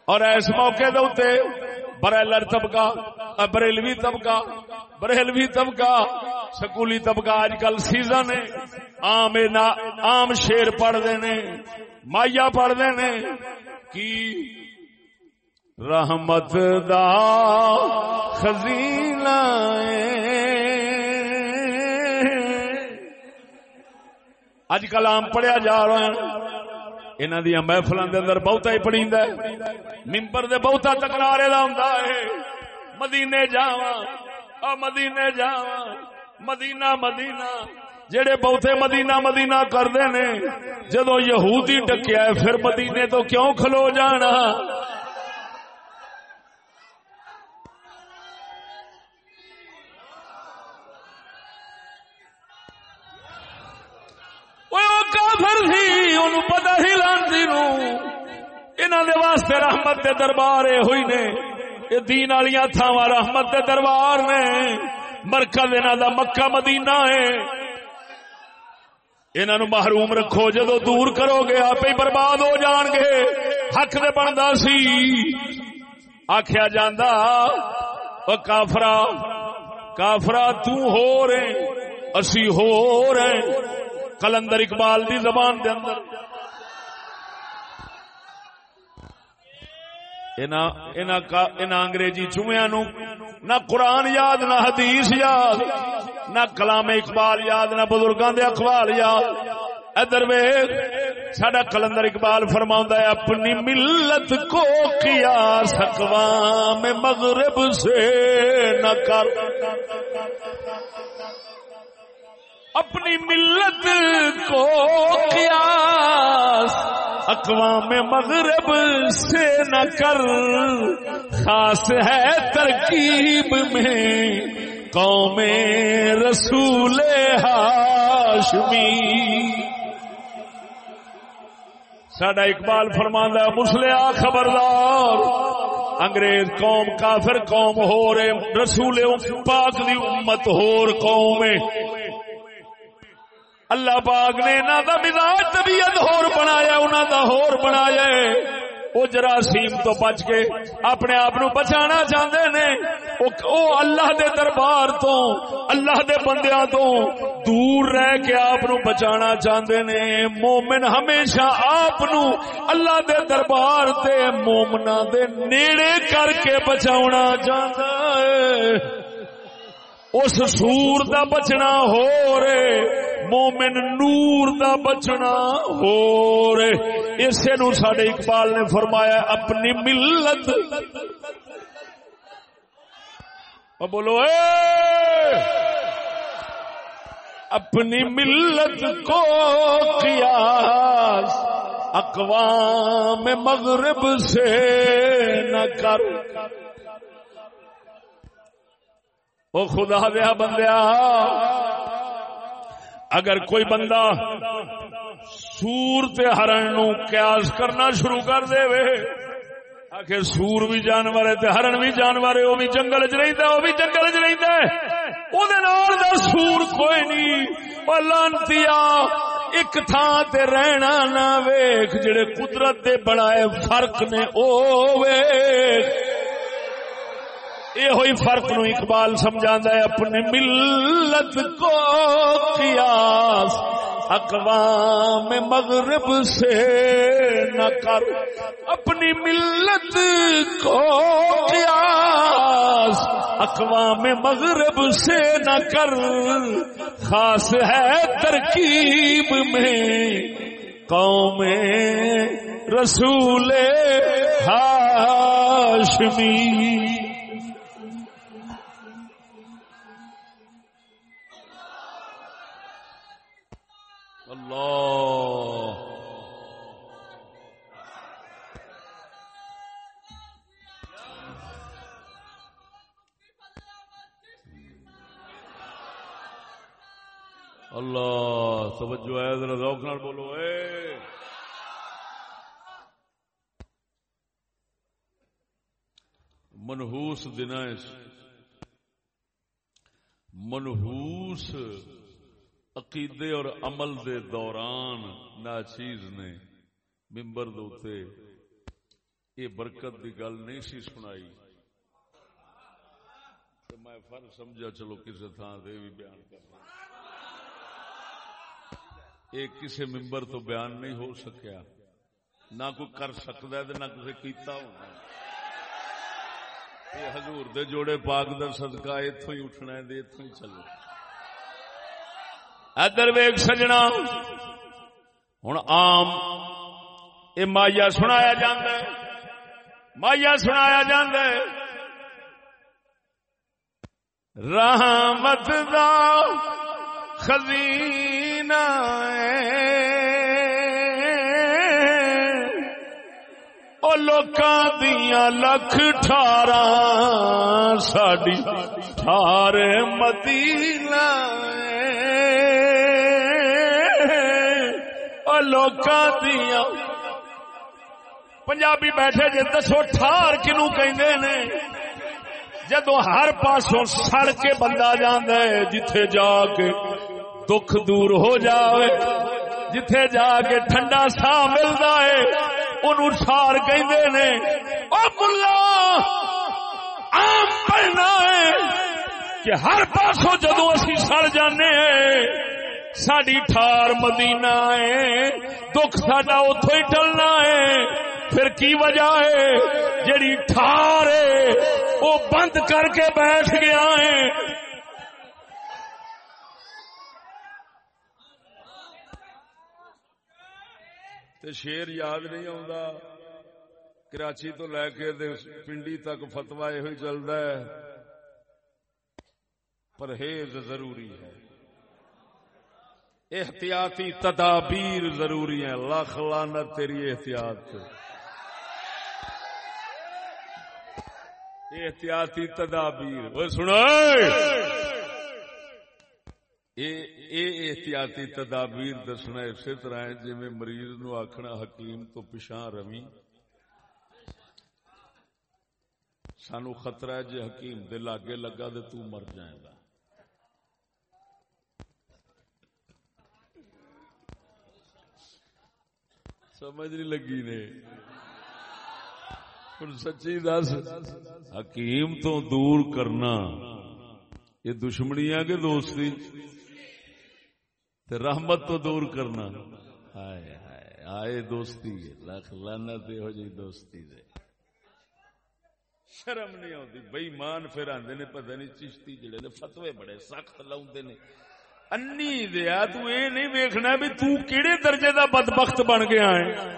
اور اس موقع دے برائلر طبقہ بریلوی طبقہ بریلوی طبقہ، سکولی طبقہ اج کل سیزن ہے آم آم شیر پڑھتے نے مائیا پڑھتے نے کی رحمت دا خزینہ اج کل آم پڑھیا جا رہا ہے۔ انہوں دیا محفل اندر بہتا ہی پڑی ممبر دے بہتا تکرارے کا ہوں مدینے جاوا مدینے جاوا مدینہ مدینہ جڑے بہتے مدینہ مدینہ کرتے نے جدو یہودی ڈکیا پھر مدینے تو کیوں کھلو جانا کافر سی ان پتا ہی لانتی نو۔ انہوں دے واسطے رحمت دے دربار یہ ہوئی نے۔ یہ دین والی تھاوا رحمت دے دربار نے۔ مرکز انہوں دا مکہ مدینہ ہے۔ انہوں محروم رکھو جدو دور کرو گے آپ ہی برباد ہو جان گے حق دے بنتا سی۔ آخیا جاندہ کافرا کافرا تو ہو رہے اسی ہو رہے کلندر اقبال دی زبان دے اندر۔ انگریزی چویا نو نہ قرآن یاد، نہ حدیث یاد، نہ کلام اقبال یاد، نہ بزرگاں دے اخبار یاد۔ ادھر ویگ سڈا کلندر اقبال فرما ہے، اپنی ملت کو کیا سکوام مغرب سے نہ کر۔ اپنی ملت کو قیاس، اقوام مغرب سے نہ کر۔ خاص ہے ترکیب میں قوم رسول ہاشمی۔ سڈا اقبال فرماندہ مسلیا خبردار۔ انگریز قوم کافر، قوم ہو رہے رسول پاک دی امت ہور قوم۔ اللہ پاک نے انہوں کا مزاج طبیعت ہور بنایا انہوں کا ہور بنایا وہ جراثیم تو بچ کے اپنے آپ بچانا چاہتے نے۔ او اللہ دے دربار تو، اللہ دے بندیاں تو دور رہ کے آپ بچانا چاہتے نے۔ مومن ہمیشہ آپ اللہ دے دربار تے مومنا دے نیڑے کر کے بچاؤنا چاہتا ہے۔ اس سور دا بچنا ہو رے، مومن نور دا بچنا ہو رے۔ اسے نو ساڈے اقبال نے فرمایا، اپنی ملت۔ بولو اے! اپنی ملت کو قیاس اقوام مغرب سے نہ کر۔ وہ خدا دیا بندیا. اگر کوئی بندہ سور تے ہرن نو قیاس کرنا شروع کر دے وے آخر سور بھی جانور ہے تے ہرن بھی جانور ہے وہ بھی جنگل چ رہتا وہ بھی جنگل چ رہتا ہے۔ وہ سور کوئی نہیں لانتی ایک تھان تے رہنا نہ ویخ جڑے قدرت دے بڑائے فرق نے او ویخ یہ ہوئی فرق نو اقبال سمجھا ہے اپنے ملت کو قیاس، اقوام مغرب سے نہ کر۔ اپنی ملت کو قیاس، اقوام مغرب سے نہ کر۔ خاص ہے ترکیب میں قوم رسول ہاشمی۔ اللہ۔ اللہ توجہ ہے ذرا ذوق نال بولو اے۔ منحوس دن منحوس عقیدے اور عمل دے دوران ناچیز نے ممبر دوتے یہ برکت دی گل نہیں سی سنائی۔ تو میں فرق سمجھا چلو کسی تھان سے بھی بیان کر یہ کسی ممبر تو بیان نہیں ہو سکیا۔ نہ کوئی کر سکتا ہے نہ کسی کیتا ہونا۔ یہ حضور دے جوڑے پاک در صدقہ اتوں ہی اٹھنا ہے اتوں ہی چلو۔ ادر ویگ سجنا۔ ہوں آم یہ مائیا سنایا جا مائیا سنایا جا رحمت دا خزینہ او لوکاں دیاں لکھ ٹھارا، ساڈی ٹھار مدینہ۔ لوکاں دیا پنجابی بیٹھے جی دسو ٹھار کنو کہ جدو ہر پاسوں سڑ کے بندہ جانا ہے جتھے جا کے دکھ دور ہو جاوے جتھے جا کے ٹھنڈا سا ملتا ہے ان ٹھار کہندے نے او کہ آم پڑنا ہے کہ ہر پاسوں جدو اسی سڑ جانے ہیں ساری ٹھار مدینہ ہے، دکھ ساڈا اتو ہی ٹلنا ہے۔ پھر کی وجہ ہے؟ جڑی ٹھار ہے وہ بند کر کے بیٹھ گیا ہے۔ شیر یاد نہیں آتا کراچی تو لے کے پنڈی تک فتوا یہ چلتا ہے۔ پرہیز ضروری ہے۔ احتیاطی تدابیر ضروری ہیں۔ لاکھ لانا تیری احتیاط احتیاطی تدابیر۔ وہ احتیاطی تدابیر دسنا اسی طرح جی مریض نو آخنا حکیم تو پچھا روی سانو خطرہ ہے جی حکیم دے لاگے لگا تو تو مر جائے گا۔ سمجھ نہیں لگی نے۔ سچی دس، حکیم تو دور کرنا۔ یہ دشمنی ہے کہ دوستی؟ رحمت تو دور کرنا۔ ہائے ہائے آئے دوستی لکھ لانا ہو جی دوستی دے۔ شرم نہیں آتی۔ بئی مان پھر آدھے نے، پتہ نہیں چشتی جڑے نے فتوے بڑے سخت لاؤ نے۔ انی دیا تو اے نہیں ویکھنا بھی تو کیڑے درجے دا بدبخت بن گیا ہے۔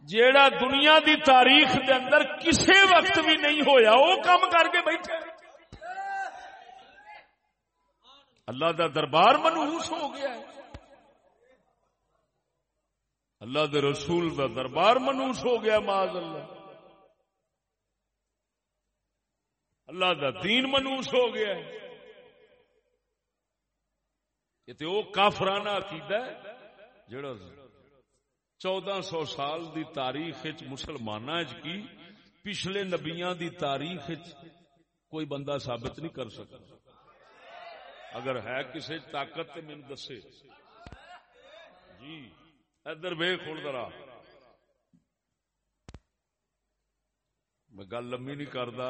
جیڑا دنیا دی تاریخ دے اندر کسے وقت بھی نہیں ہویا وہ کم کر کے بیٹھے۔ اللہ دا دربار منحوس ہو گیا ہے۔ اللہ دے رسول دا دربار منوس ہو گیا، معاذ اللہ۔ اللہ دا دین منوس ہو گیا ہے۔ یہ تو کافرانہ عقیدہ ہے جڑا چودہ سو سال دی تاریخ مسلمان کی پچھلے نبیاں دی تاریخ کوئی بندہ ثابت نہیں کر سکتا۔ اگر ہے کسی طاقت تو مین دسے۔ جی ادھر وے کھول درا میں گل لمبی نہیں کرتا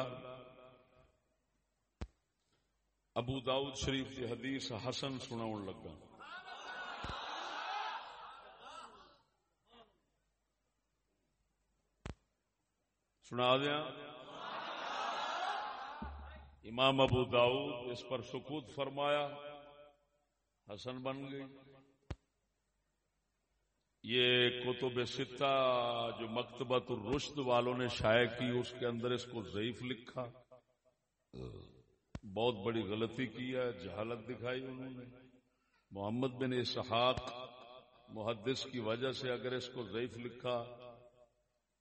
ابو داؤد شریف کی حدیث حسن سنا لگا۔ سنا دیا۔ امام ابو داؤد اس پر سکوت فرمایا۔ حسن بن گئی۔ یہ کتب ستہ جو مکتبت الرشد والوں نے شائع کی، اس کے اندر اس کو ضعیف لکھا۔ بہت بڑی غلطی کی ہے، جہالت دکھائی انہوں نے۔ محمد بن اسحاق محدث کی وجہ سے اگر اس کو ضعیف لکھا،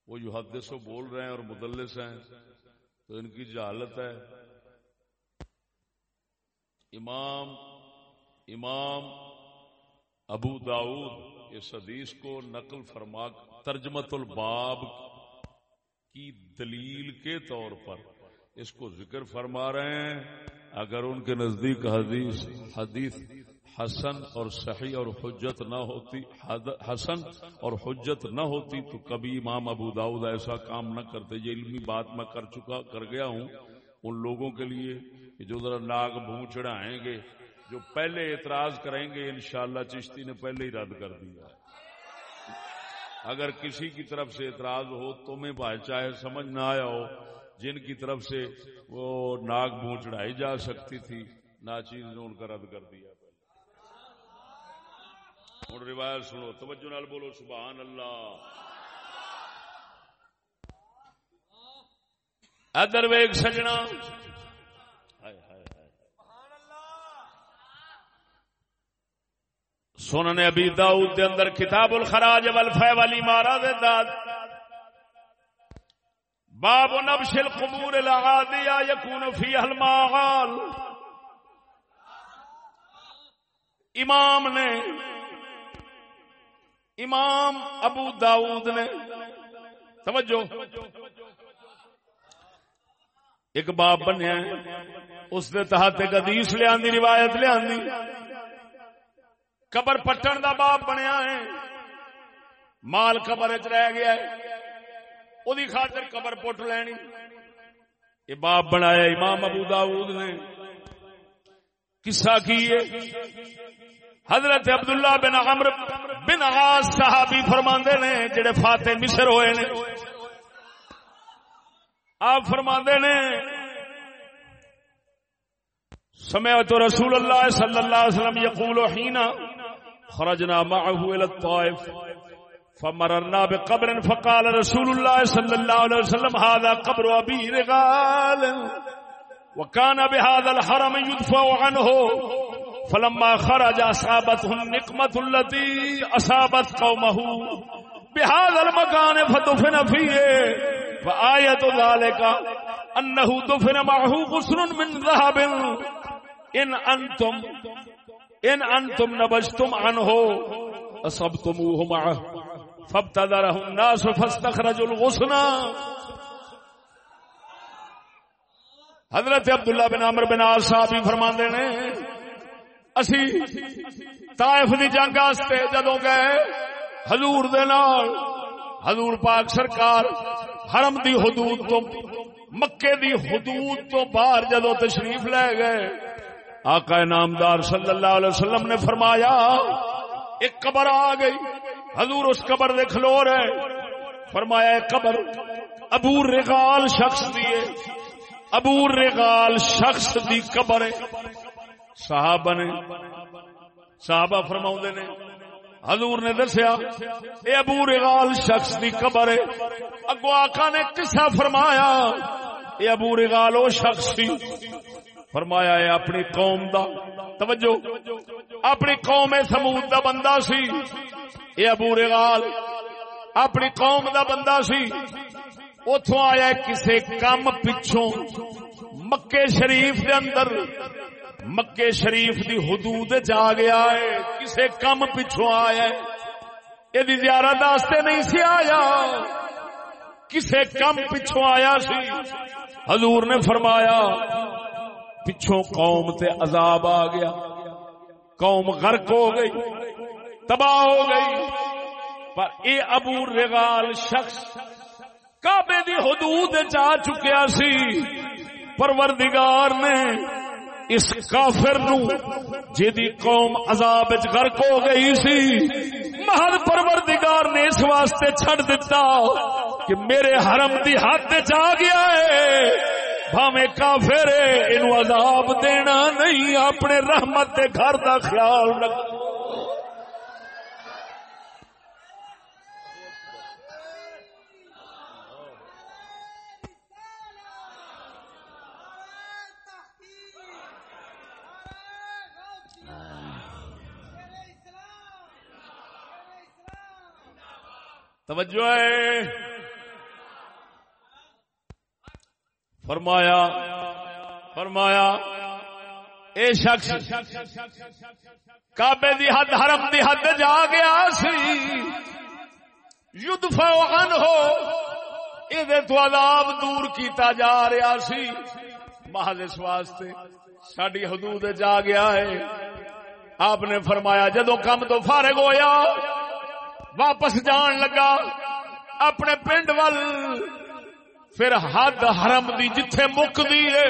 وہ جو حدث بول رہے ہیں اور مدلس ہیں، تو ان کی جہالت ہے۔ امام امام ابو داؤد اس حدیث کو نقل فرما، ترجمت الباب کی دلیل کے طور پر اس کو ذکر فرما رہے ہیں۔ اگر ان کے نزدیک حدیث حدیث حسن اور صحیح اور حجت نہ ہوتی حسن اور حجت نہ ہوتی تو کبھی امام ابو داؤد ایسا کام نہ کرتے، یہ علمی بات میں کر چکا، کر گیا ہوں۔ ان لوگوں کے لیے کہ جو ذرا ناگ بھون چڑھائیں گے، جو پہلے اعتراض کریں گے، انشاءاللہ چشتی نے پہلے ہی رد کر دیا۔ اگر کسی کی طرف سے اعتراض ہو تو میں بھائی چاہے سمجھ نہ آیا ہو جن کی طرف سے وہ ناگ بھون چڑھائی جا سکتی تھی، نا چیز نے ان کا رد کر دیا۔ ہوں، روایت سنو، توجہ نال بولو، سبحان اللہ۔ ادر ویگ سجنا۔ سنن ابی داؤد دے اندر کتاب الخراج والفی والی مارا دے داد۔ باب نبش القبور العادیہ یکون فی الماغال. امام نے امام ابو داؤد نے توجہ ایک باب بنیا اس دے تحت ایک حدیث لیا روایت لیا قبر پٹن دا باپ بنیا ہے، مال قبر چ رہ گیا ہے۔ خاطر قبر پٹ لینی یہ باپ بنایا امام ابو داود نے قصہ کی ہے حضرت عبداللہ بن عمر بن آغاز صحابی فرما نے جڑے فاتح مصر ہوئے نے آپ فرما نے سمعت رسول اللہ صلی اللہ علیہ وسلم یقول حینا خرجنا معه الى الطائف فمررنا بقبر فقال رسول الله صلى الله عليه وسلم، هذا قبر ابي رغال. وكان بهذا الحرم يدفع عنه. فلما خرج اصابته النقمه التي اصابت قومه بهذا المكان فدفن فيه. فآية ذلك أنه دفن معه غسر من ذهب. إن أنتم ان انتم نبجتم عنه اصبتموه معه. فابتدره الناس فاستخرجوا الغصن. حضرت عبداللہ بن عمر بن عاص صاحب ہی فرماندے نے، اسی طائف دی جنگ واسطے جدوں گئے حضور دے نال، حضور پاک سرکار حرم دی حدود تو، مکے دی حدود تو باہر جدوں تشریف لے گئے، آقا نامدار صلی اللہ علیہ وسلم نے فرمایا، ایک قبر آ گئی۔ حضور اس قبر دے کھلو رہے فرمایا قبر ابو رغال شخص دیے ابو رغال شخص دی قبر صحابہ نے، صحابہ فرما نے، حضور نے دسیا، اے ابو رغال شخص دی قبر ہے۔ اگو آقا نے قصہ فرمایا، اے ابو رغال وہ شخص سی۔ فرمایا ہے اپنی قوم دا. توجہ، اپنی قوم سمود دا بندہ سی. یہ ابو رغال، اپنی قوم دا بندہ سی. اتو آیا کسے کم پچھوں مکے شریف دے اندر، مکے شریف دی حدود جا گیا ہے، کسے کم پچھوں آیا ہے یہ زیارت واسطے نہیں سی آیا، کسے کم پچھوں آیا سی۔ حضور نے فرمایا پچھوں قوم تے عذاب آ گیا۔ قوم غرق ہو گئی، تباہ ہو گئی۔ پر اے ابو رغال شخص کعبے دی حدود جا چکیا سی۔ پروردگار نے اس کافر نو جی قوم عذاب غرق ہو گئی سی۔ محل پروردگار نے اس واسطے چھڑ دیتا کہ میرے حرم دی حد جا گیا ہے۔ بھاوے کافر اینو عذاب دینا نہیں، اپنے رحمت دے گھر دا خیال رکھ۔ توجہ ہے۔ فرمایا فرمایا، اے شخص، کعبے دی حد، حرم دی حد جا گیا سی۔ یدھ فوغن ہو یہ تو عذاب دور کیتا جا رہا سی۔ محض اس واسطے ساری حدود جا گیا ہے۔ آپ نے فرمایا جدو کم تو فارغ ہویا، واپس جان لگا، اپنے پنڈ وال پھر حد حرم دی جتھے مک دی ہے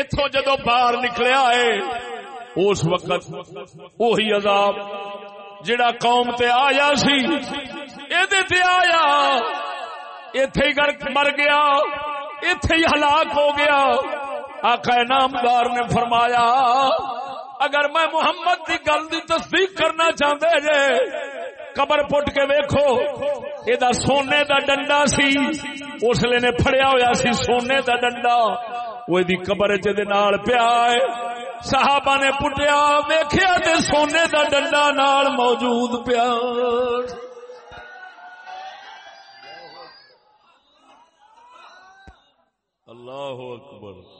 اتو جدو باہر نکلیا ہے، اس وقت وہی عذاب جڑا قوم تے آیا سی۔ تے آیا اتے ہی گرک مر گیا اتے ہی ہلاک ہو گیا۔ آقا نامدار نے فرمایا، اگر میں محمد کی گل کی تصدیق کرنا چاہتے جے قبر پٹ کے ویکھو۔ یہ سونے دا ڈنڈا سی۔ اس لیے نے پھڑیا ہوا سی سونے دا ڈنڈا۔ وہ قبر چال پیا ہے۔ صحابہ نے پٹیا۔ ویخیا تے سونے دا ڈنڈا نال موجود پیا۔ اللہ اکبر۔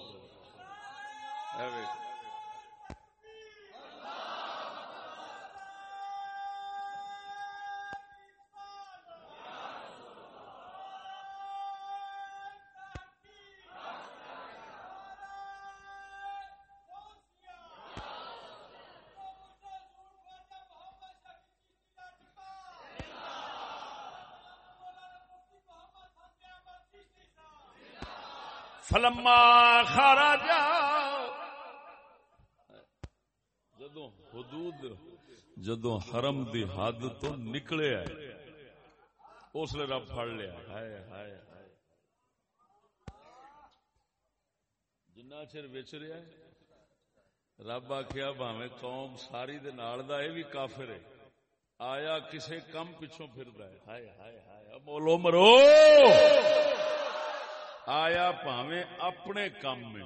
فلما خراجا جدو حدود جدو حرم دی حد تو نکلے آئے، اس لیے رب پھڑ لیا، ہائے ہائے ہائے۔ جنا چر وچ رہا ہے، رب آخیا باوے قوم ساری دے نال دا اے بھی کافر ہے۔ آیا کسے کم پچھوں پھر ہے، ہائے ہائے ہائے۔ بولو مرو۔ آیا پاوے اپنے کام میں۔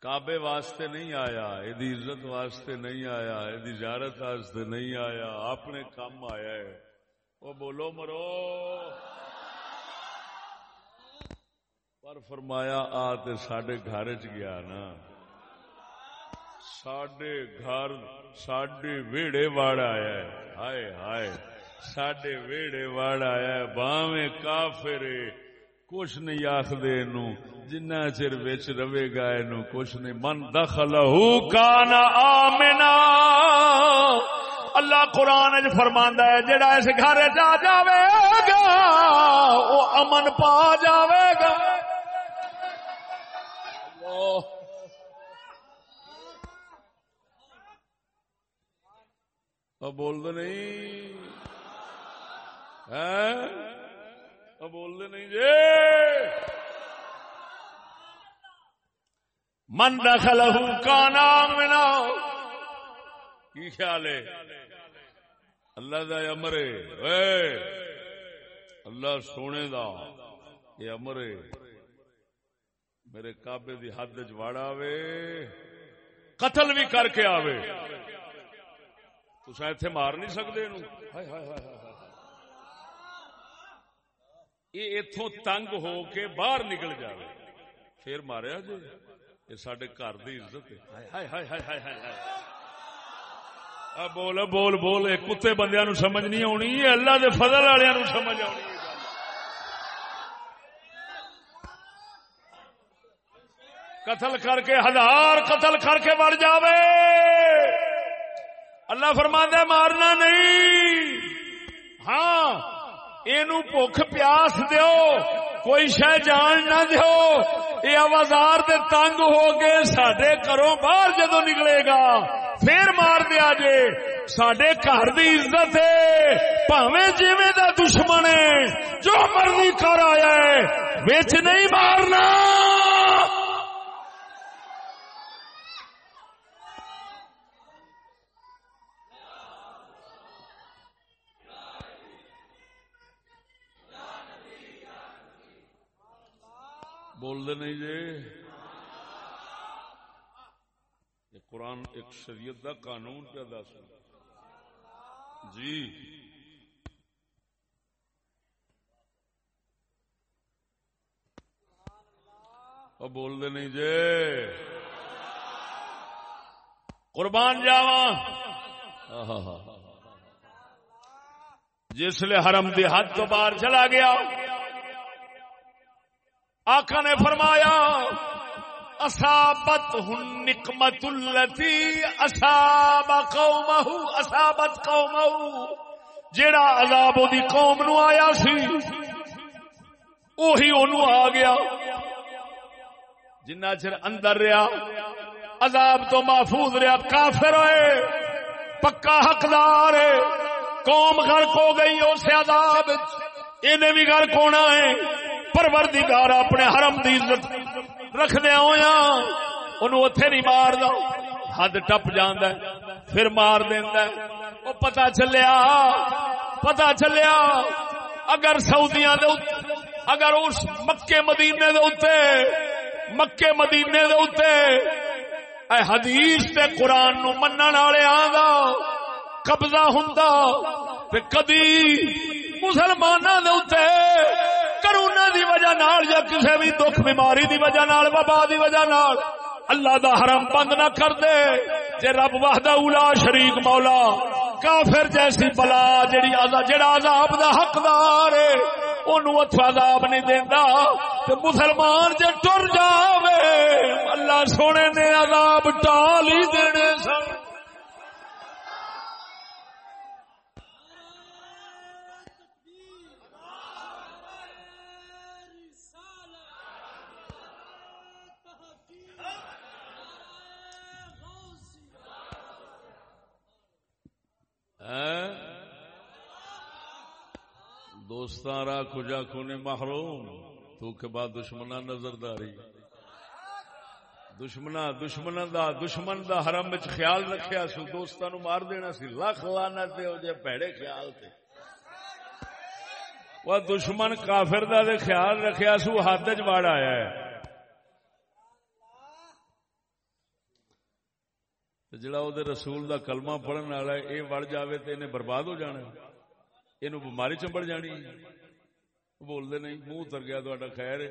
کعبے واسطے نہیں آیا یہ عزت واسطے نہیں آیا یہ زیارت واسطے نہیں آیا، اپنے کام آیا ہے۔ وہ بولو مرو۔ پر فرمایا، آ تے سڈے گھر چ گیا نا۔ سڈے گھر سڈے ویڑے واڑ آیا ہے۔ ہائے ہائے سڈے ویڑے واڑ آیا ہے۔ باویں کافرے کچھ نہیں آخد جنا چر بچ رہے گا یہ کچھ نہیں۔ من دخل کانا آمنا۔ اللہ قرآن فرماندہ ہے، جڑا اس گھر جا جاوے گا وہ امن پا جاوے گا۔ بول دو نہیں۔ ہاں؟ بول دے نہیں جی من دخل کا نام منا کی خیال ہے اللہ دا امر اللہ سونے دا یہ امر میرے کابے دی حد چاڑا آوے قتل بھی کر کے آوے تو اتنے مار نہیں سکتے ہائے ہائے ہائے یہ اتو تنگ ہو کے باہر نکل جائے پھر ماریا جی یہ سڈے گھر کی عزت بول بول بول کتے بندیا نو سمجھ نہیں آنی اللہ دے فضل والوں سمجھ آنی قتل کر کے ہزار قتل کر کے مر جاوے اللہ فرما دے مارنا نہیں ہاں بھوک پیاس دیو، کوئی شہ جان نہ دیو۔ یہ آوازار دے تنگ ہو گئے سڈے گھروں باہر جدو نکلے گا، پھر مار دیا جے۔ سڈے گھر کی عزت ہے پاوے جیویں دا دشمن ہے۔ جو مرضی کر آیا ہے بچ نہیں مارنا۔ بولتے نہیں جی؟ قرآن ایک شریعت دا قانون کیا دس؟ جی۔ بول دے نہیں جی۔ قربان جاوا جس لیے حرم دی حد تو باہر چلا گیا۔ آقا نے فرمایا، اصابت ہن نکمت التی اصاب قومہ اصابت قومہ جیڑا عذاب دی قوم نو آیا سی، اوہی اونوں آ گیا۔ جنہ چر اندر رہا عذاب تو محفوظ رہا کافر ہوئے، پکا حقدار ہے، قوم غرق ہو گئی اس عذاب انہیں بھی غرق ہونا ہے۔ پروردگار اپنے حرم دی عزت رکھ دیا ہویا ہاں، انہوں اتے نہیں مار دو حد ٹپ جانا پھر مار دینا وہ پتا چلیا پتا چلیا، اگر سعودیاں دے اگر اس مکے مدینے دے اتے، مکے مدینے دے اتے، اے حدیث تے قرآن نو منن والے آگا قبضہ ہوندا، تے کدی مسلماناں دے اتے کرونا دی وجہ نال یا کسی بھی دکھ بیماری دی وجہ نال وبا دی وجہ نال اللہ دا حرم بند نہ کر دے جے رب وحدہ اولا شریک مولا کافر جیسی بلا جڑی جڑا عذاب دا حقدار ہے اونوں اتھا عذاب نہیں دیندا تے مسلمان جے ٹر جاوے اللہ سونے نے عذاب ٹال ہی دینے سن دوستان را کجا کونے محروم؟ تو کے بعد دشمنا نظر داری دشمنا دشمنا دا، دشمن دا حرم وچ خیال رکھیا سو، دوستاں نو مار دینا سی۔ لاکھ لعنت تے او جے پیڑے خیال تے۔ وہ دشمن کافر دا دے خیال رکھیا سو، حد وچ واڑ آیا ہے۔ جڑا او دے رسول دا کلمہ پڑھن والا ہے اے وڑ جاوے تے انہیں برباد ہو جانا یہ بماری چمبڑ جانی بولتے نہیں منہ اتر گیا تا خیر ہے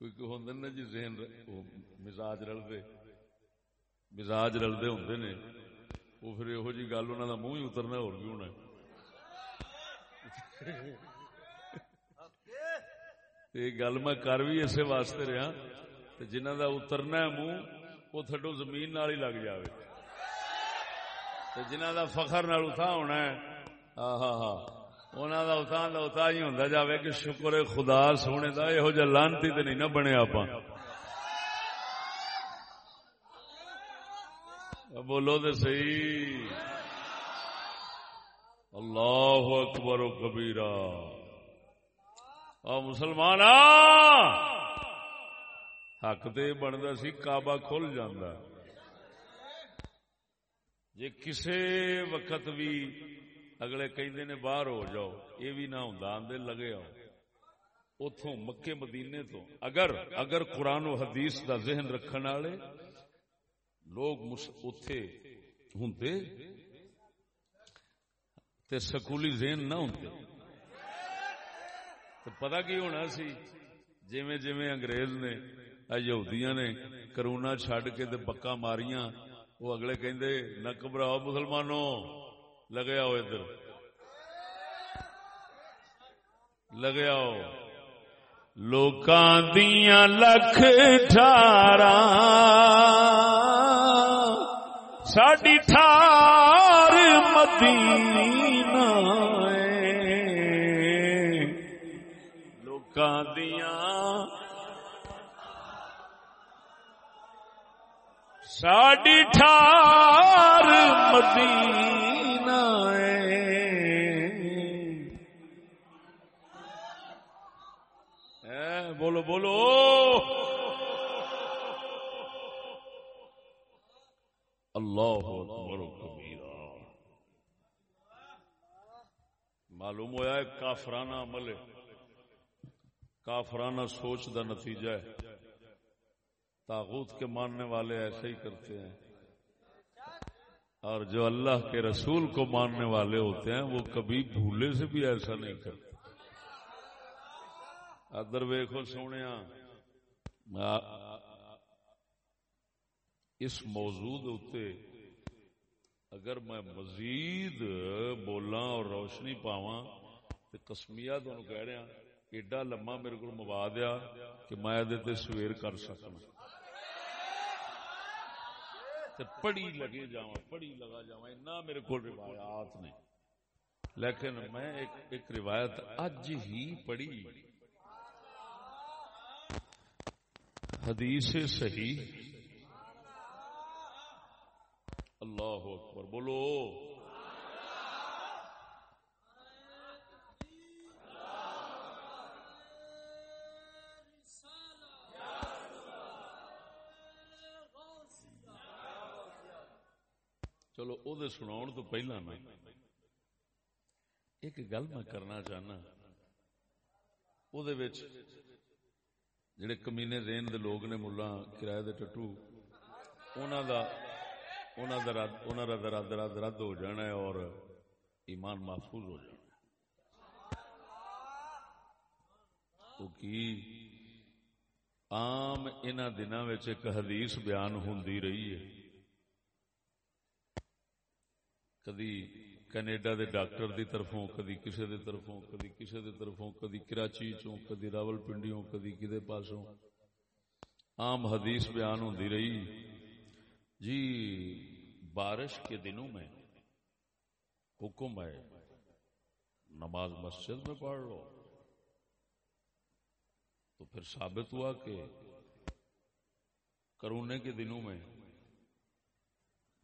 ہوں نا جی ذہن مزاج رلتے مزاج رلتے ہوں نے وہ پھر یہو جی گل انہوں کا منہ ہی اترنا اور بھی ہونا یہ گل میں کر بھی اسی واسطے رہا جنہ کا اترنا ہے منہ وہ تھڈو زمین نال ہی لگ جائے جنہ دا فخر نال اتھا ہونا ہے ہاں ہاں ہاں انہوں دا اتھا دا اتھا ہی ہوندا جاوے کہ شکر خدا سونے دا یہو جہ لانتی تے نہیں نہ بنے آپ بولو دے صحیح اللہ اکبر و کبیرہ اور مسلمان حق تو یہ بنتا سی، کعبہ کھل جانا جی کسے وقت بھی اگلے کہیں نے باہر ہو جاؤ، یہ بھی نہ ہوں آدھے لگے آؤ۔ اتوں مکے مدینے تو اگر اگر قرآن و حدیث دا ذہن رکھنے والے لوگ اتے ہوں تے سکولی ذہن نہ ہوں تو پتہ کی ہونا سی؟ جیویں جیویں انگریز نے یہودیاں نے کرونا چھڈ کے تے بکا ماریاں، وہ اگلے کہندے، نہ گھبراؤ مسلمانوں، لگے آؤ ادھر۔ لگے آؤ۔ لوکاں دیاں لکھ ٹھارا۔ ساڈی ٹھار مدینہ۔ ساڈی ٹھار مدینہ ہے۔ بولو بولو۔ اللہ کبیرہ۔ معلوم ہوا ہے کافرانہ عمل ہے۔ کافرانہ سوچ دا نتیجہ ہے۔ تاغوت کے ماننے والے ایسے ہی کرتے ہیں۔ اور جو اللہ کے رسول کو ماننے والے ہوتے ہیں، وہ کبھی بھولے سے بھی ایسا نہیں کرتے۔ ادر ویخو سونے اس موضوع اگر میں مزید بولا اور روشنی پاوا تو کسمیا تمہیں کہہ رہا ایڈا لما میرے کو موا دیا کہ میں سویر کر پڑی لگے جا پڑی لگا جا میرے کو روایات نے۔ لیکن میں ایک, ایک روایت اج ہی پڑھی۔ حدیث صحیح۔ اللہ اکبر بولو۔ چلو وہ سنا تو پہلا میں ایک گل میں کرنا چاہنا۔ او دے وہ جڑے کمینے دین دے لوگ نے ملا، کرایہ دے ٹٹو رد رد رد ہو جانا ہے اور ایمان محفوظ ہو جانا تو کی؟ عام ان دنوں ایک حدیث بیان ہوں رہی ہے۔ کدی کینیڈا دے ڈاکٹر دی طرفوں، کدی کسے دے طرفوں، کدی کسے دے طرفوں، کدی کراچی چوں، کدی راول پنڈیوں کدی کدے پاسوں۔ عام حدیث بیان ہوندی رہی جی بارش کے دنوں میں حکم ہے، نماز مسجد میں پڑھ لو۔ تو پھر ثابت ہوا کہ کرونے کے دنوں میں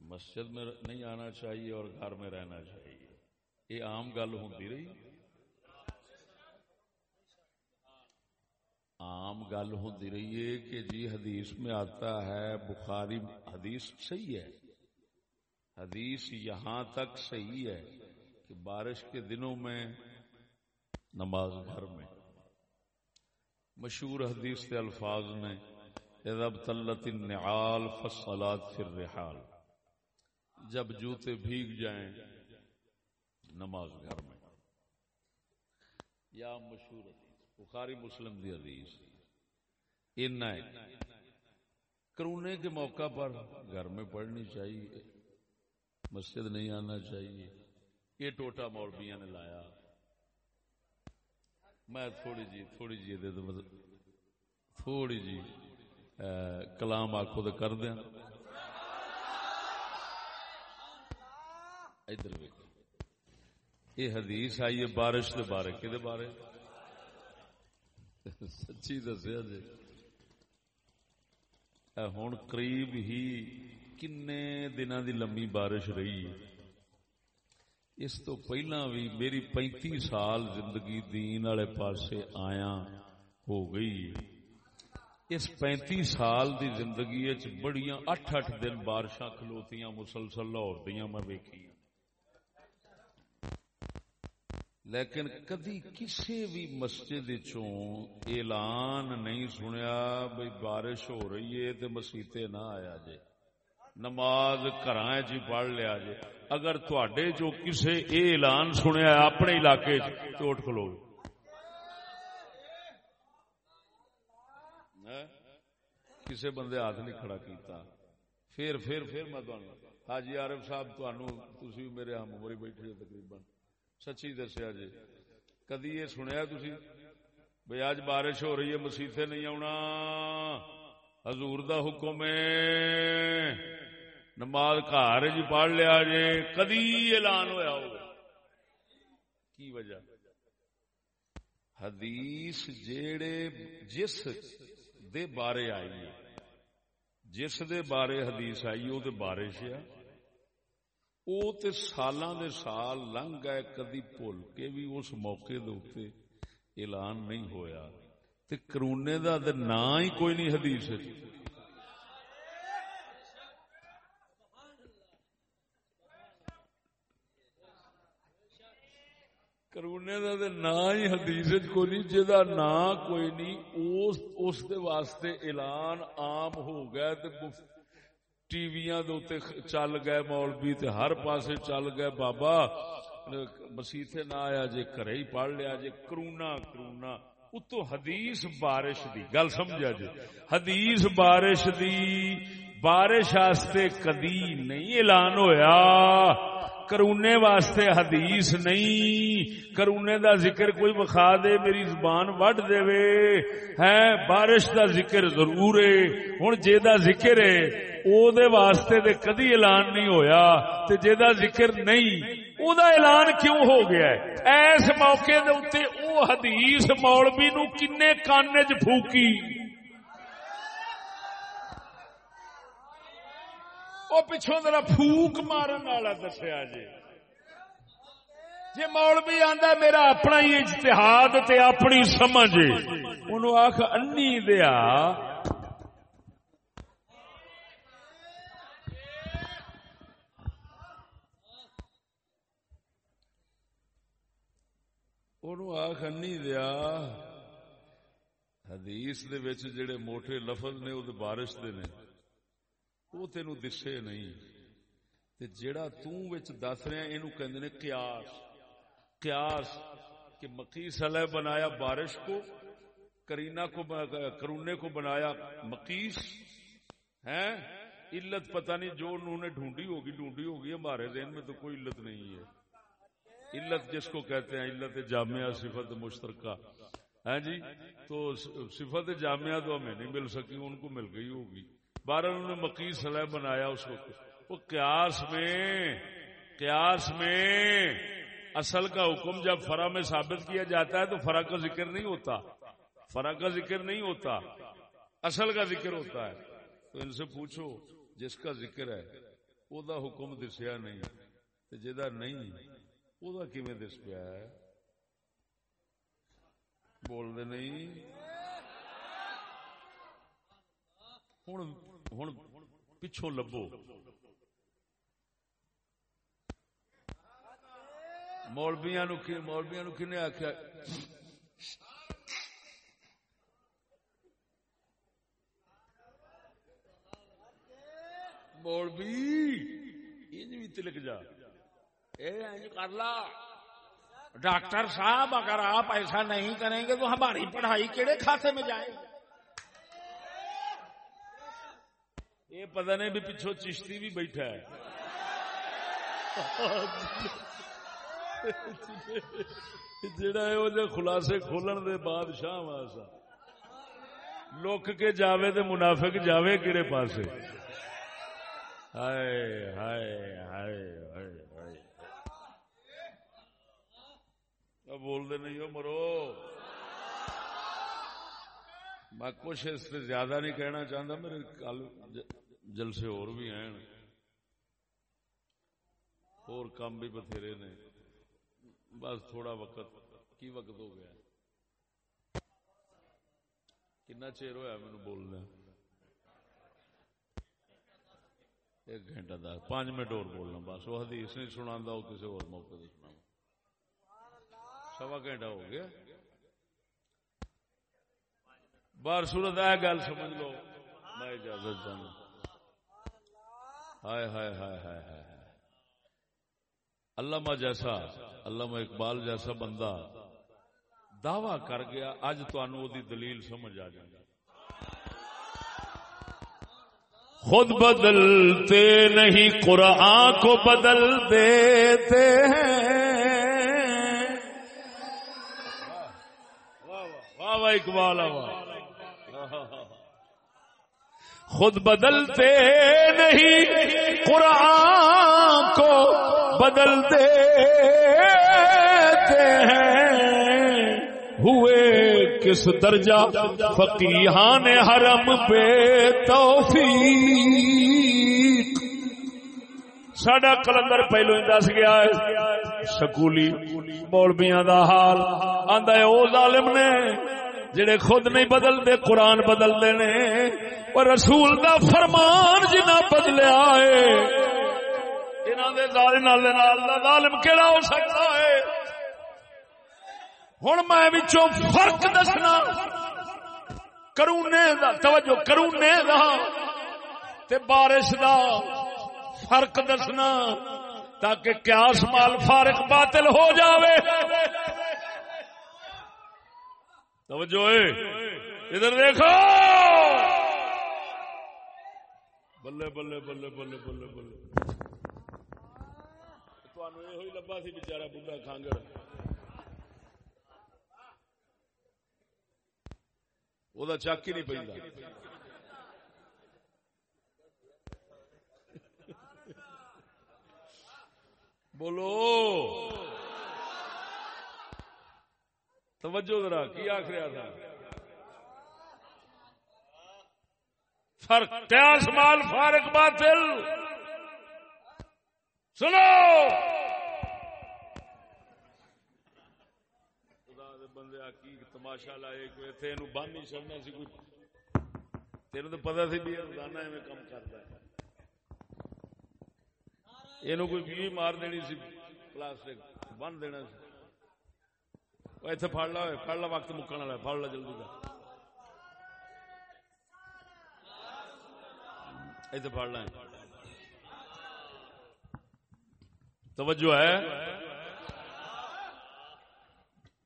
مسجد میں نہیں آنا چاہیے اور گھر میں رہنا چاہیے۔ یہ عام گل ہوتی رہی۔ عام گل ہوتی رہی ہے کہ جی حدیث میں آتا ہے، بخاری حدیث صحیح ہے۔ حدیث یہاں تک صحیح ہے کہ بارش کے دنوں میں نماز گھر میں۔ مشہور حدیث کے الفاظ میں ادب تلت النعال فصلات فی الرحال جب جوتے بھیگ جائیں نماز گھر میں۔ یا مشہور بخاری مسلم دی حدیث۔ کرونے کے موقع پر گھر میں پڑھنی چاہیے۔ مسجد نہیں آنا چاہیے۔ یہ ٹوٹا مولبیا نے لایا۔ میں تھوڑی جی تھوڑی جی دے تھوڑی جی کلام آخو تو کر دیا۔ ادھر یہ حدیث آئی ہے بارش کے بارے۔ کہ بارے؟ سچی دسیا جی۔ ہوں قریب ہی کنے دن دی لمبی بارش رہی اس تو پہلا بھی میری پینتی سال زندگی دین والے پاسے آیا ہو گئی اس پینتی سال دی زندگی بڑیاں اٹھ اٹھ دن بارشاں کھلوتیاں، مسلسل لاہور دیا میں ویکھی۔ لیکن کدی کسی بھی مسجد اعلان نہیں سنیا بھائی بارش ہو رہی ہے تو مسیطے نہ آیا جے۔ نماز گھر جی پڑھ لیا جے۔ اگر تڈے جو کسے اے اعلان سنیا اپنے علاقے تو اٹھ کلو ہاں؟ کسے بندے ہاتھ نہیں کھڑا کیتا۔ پھر پھر پھر میں حاجی ہاں عارف صاحب تھی میرے ہم عمر بیٹھے تقریباً۔ سچی دسیا جی کدی یہ سنیا تھی بھائی اج بارش ہو رہی ہے مسیطے نہیں آنا حضور دا حکم ہے نماز گھر جی پڑھ لیا جی کدی اعلان ہوا ہو کی وجہ حدیث جیڑے جس دے بارے آئی ہے جس دے بارے حدیث آئی وہ بارش ہے وہ تے سالاں سال لنگ گئے، کدی بھول کے بھی اس موقع دے اعلان نہیں ہویا۔ تے کرونے دا تے نا ہی کوئی نہیں حدیث کرونے دا تے نا ہی حدیث کوئی نہیں جدا نا کوئی نہیں، اس واسطے اعلان عام ہو گیا تے ٹی ویاں دے اوتے چل گئے مولوی تے ہر پاسے چل گئے بابا۔ مسیتے نہ آیا جے کرے ہی پڑھ لیا جے کرونا کرونا۔ اتو حدیث بارش دی، گل سمجھا جی حدیث بارش دی، بارش آستے کدی نہیں اعلان ہویا۔ کرونے واسطے حدیث نہیں۔ کرونے دا ذکر کوئی بخا دے، میری زبان وڈ دے۔ وے ہے، بارش دا ذکر ضرور ہے۔ ہن جے دا ذکر ہے، او دے واسطے دے کدی اعلان نہیں ہویا۔ تے جے دا ذکر نہیں، او دا اعلان کیوں ہو گیا ہے؟ ایس موقع دے اوتے او حدیث مولوی نو کنے کانے وچ پھوکی۔ وہ پچھوں ذرا پھوک مارن والا دسیا جی جی مولوی آندا میرا اپنا ہی اجتہاد تے اپنی سمجھ انہوں آخ انی دیا آخ انی دیا حدیث دے وچ جڑے موٹے لفظ نے وہ بارش دے نے وہ تینو دسے نہیں۔ تے جیڑا دس رہا یہ قیاس۔ قیاس کہ مقیس علیہ بنایا بارش کو کرینا کو کرونے کو بنایا مقیس۔ ہے علت پتہ نہیں، جو انہوں نے ڈھونڈی ہوگی ڈھونڈی ہوگی، ہمارے ذہن میں تو کوئی علت نہیں ہے۔ علت جس کو کہتے ہیں، علت جامعہ صفت مشترکہ۔ ہے جی؟ تو صفت جامعہ تو ہمیں نہیں مل سکی، ان کو مل گئی ہوگی۔ بارہ انہوں نے مکی سلح بنایا اس کو وہ قیاس میں قیاس میں اصل کا حکم جب فرا میں ثابت کیا جاتا ہے تو فرا کا ذکر نہیں ہوتا۔ فرا کا ذکر نہیں ہوتا۔ اصل کا ذکر ہوتا ہے۔ تو ان سے پوچھو، جس کا ذکر ہے، وہ دا حکم دسیا نہیں جا نہیں، وہ دس پیا ہے؟ بول دے نہیں۔ ہوں ہوں پچھوں لبو۔ مولبیا مولبیا نو کن آخیا مولوی بھی تلک جا۔ کر لا۔ ڈاکٹر صاحب، اگر آپ ایسا نہیں کریں گے تو ہماری پڑھائی کہڑے کھاتے میں جائے یہ پتا نہیں بھی پچھو چشتی بھی بیٹھا ہے۔ جڑا ہے وہ خلاصے کھولن دے بادشاہ واسا لک کے جاوے تے منافق جاوے کہڑے پاسے۔ ہائے ہائے ہائے ہائے ہائے۔ بول دے نہیں ہو مرو؟ میں کچھ اس سے زیادہ نہیں کہنا چاہتا، میرے جلسے اور بھی ہیں۔ اور کام بھی بتھیرے نے۔ بس تھوڑا وقت۔ کی وقت ہو گیا؟ کنا چیر ہوا مینو بولنا ایک گھنٹہ دس۔ پانچ منٹ اور بولنا بس۔ وہ حدیث نہیں سنا وہ کسی اور موقع سنا سوا گھنٹہ ہو گیا۔ بار صورت ہے، گل سمجھ لو۔ میں اجازت دوں ہائے ہائے ہائے ہائے ہائے علامہ جیسا علامہ اقبال جیسا بندہ دعوی کر گیا اج تھی دلیل سمجھ آ جائے خود بدلتے نہیں قرآن کو بدل دیتے ہیں واہ واہ اقبال واہ خود بدلتے نہیں، قرآن کو بدل دیتے ہیں۔ ہوئے کس درجہ؟ فقیحان حرم پہ توفیق۔ سڈا کلندر پہلو ہی دس گیا ہے۔ سکولی مولبیاں دا حال۔ آندا ہے، او ظالم نے۔ جڑے خود نہیں بدلتے، قرآن بدلتے نے۔ اور رسول دا فرمان جنا بدلیا ہے ظالم کہڑا ہو سکتا ہے؟ ہوں میں فرق دسنا۔ کرونے دا توجہ، کرونے دا تے بارش دا فرق دسنا تاکہ کیا مال فارق باطل ہو جاوے۔ توجہ ادھر دیکھو۔ بلے بلے بلے بلے بلے بلے۔ یہ لبا سی بچارا بڑھا کانگڑ وہ چک ہی نہیں پہ بولو۔ توجہ ذرا، کی آخر تھا؟ فرق قیاس مال فارق باطل۔ سنو! بندے کی تماشا لائے، کوئی بن نہیں چڑنا سی، کوئی تو پتا سی بھی روزانہ ایویں کام کرتا ہے۔ یہ کوئی مار دینی سی پلاسٹک بن دینا سی۔ اتنے پڑ لا پڑ لا وقت مکن والا پڑ لا جلدی کا اتنے پڑ لا توجہ ہے؟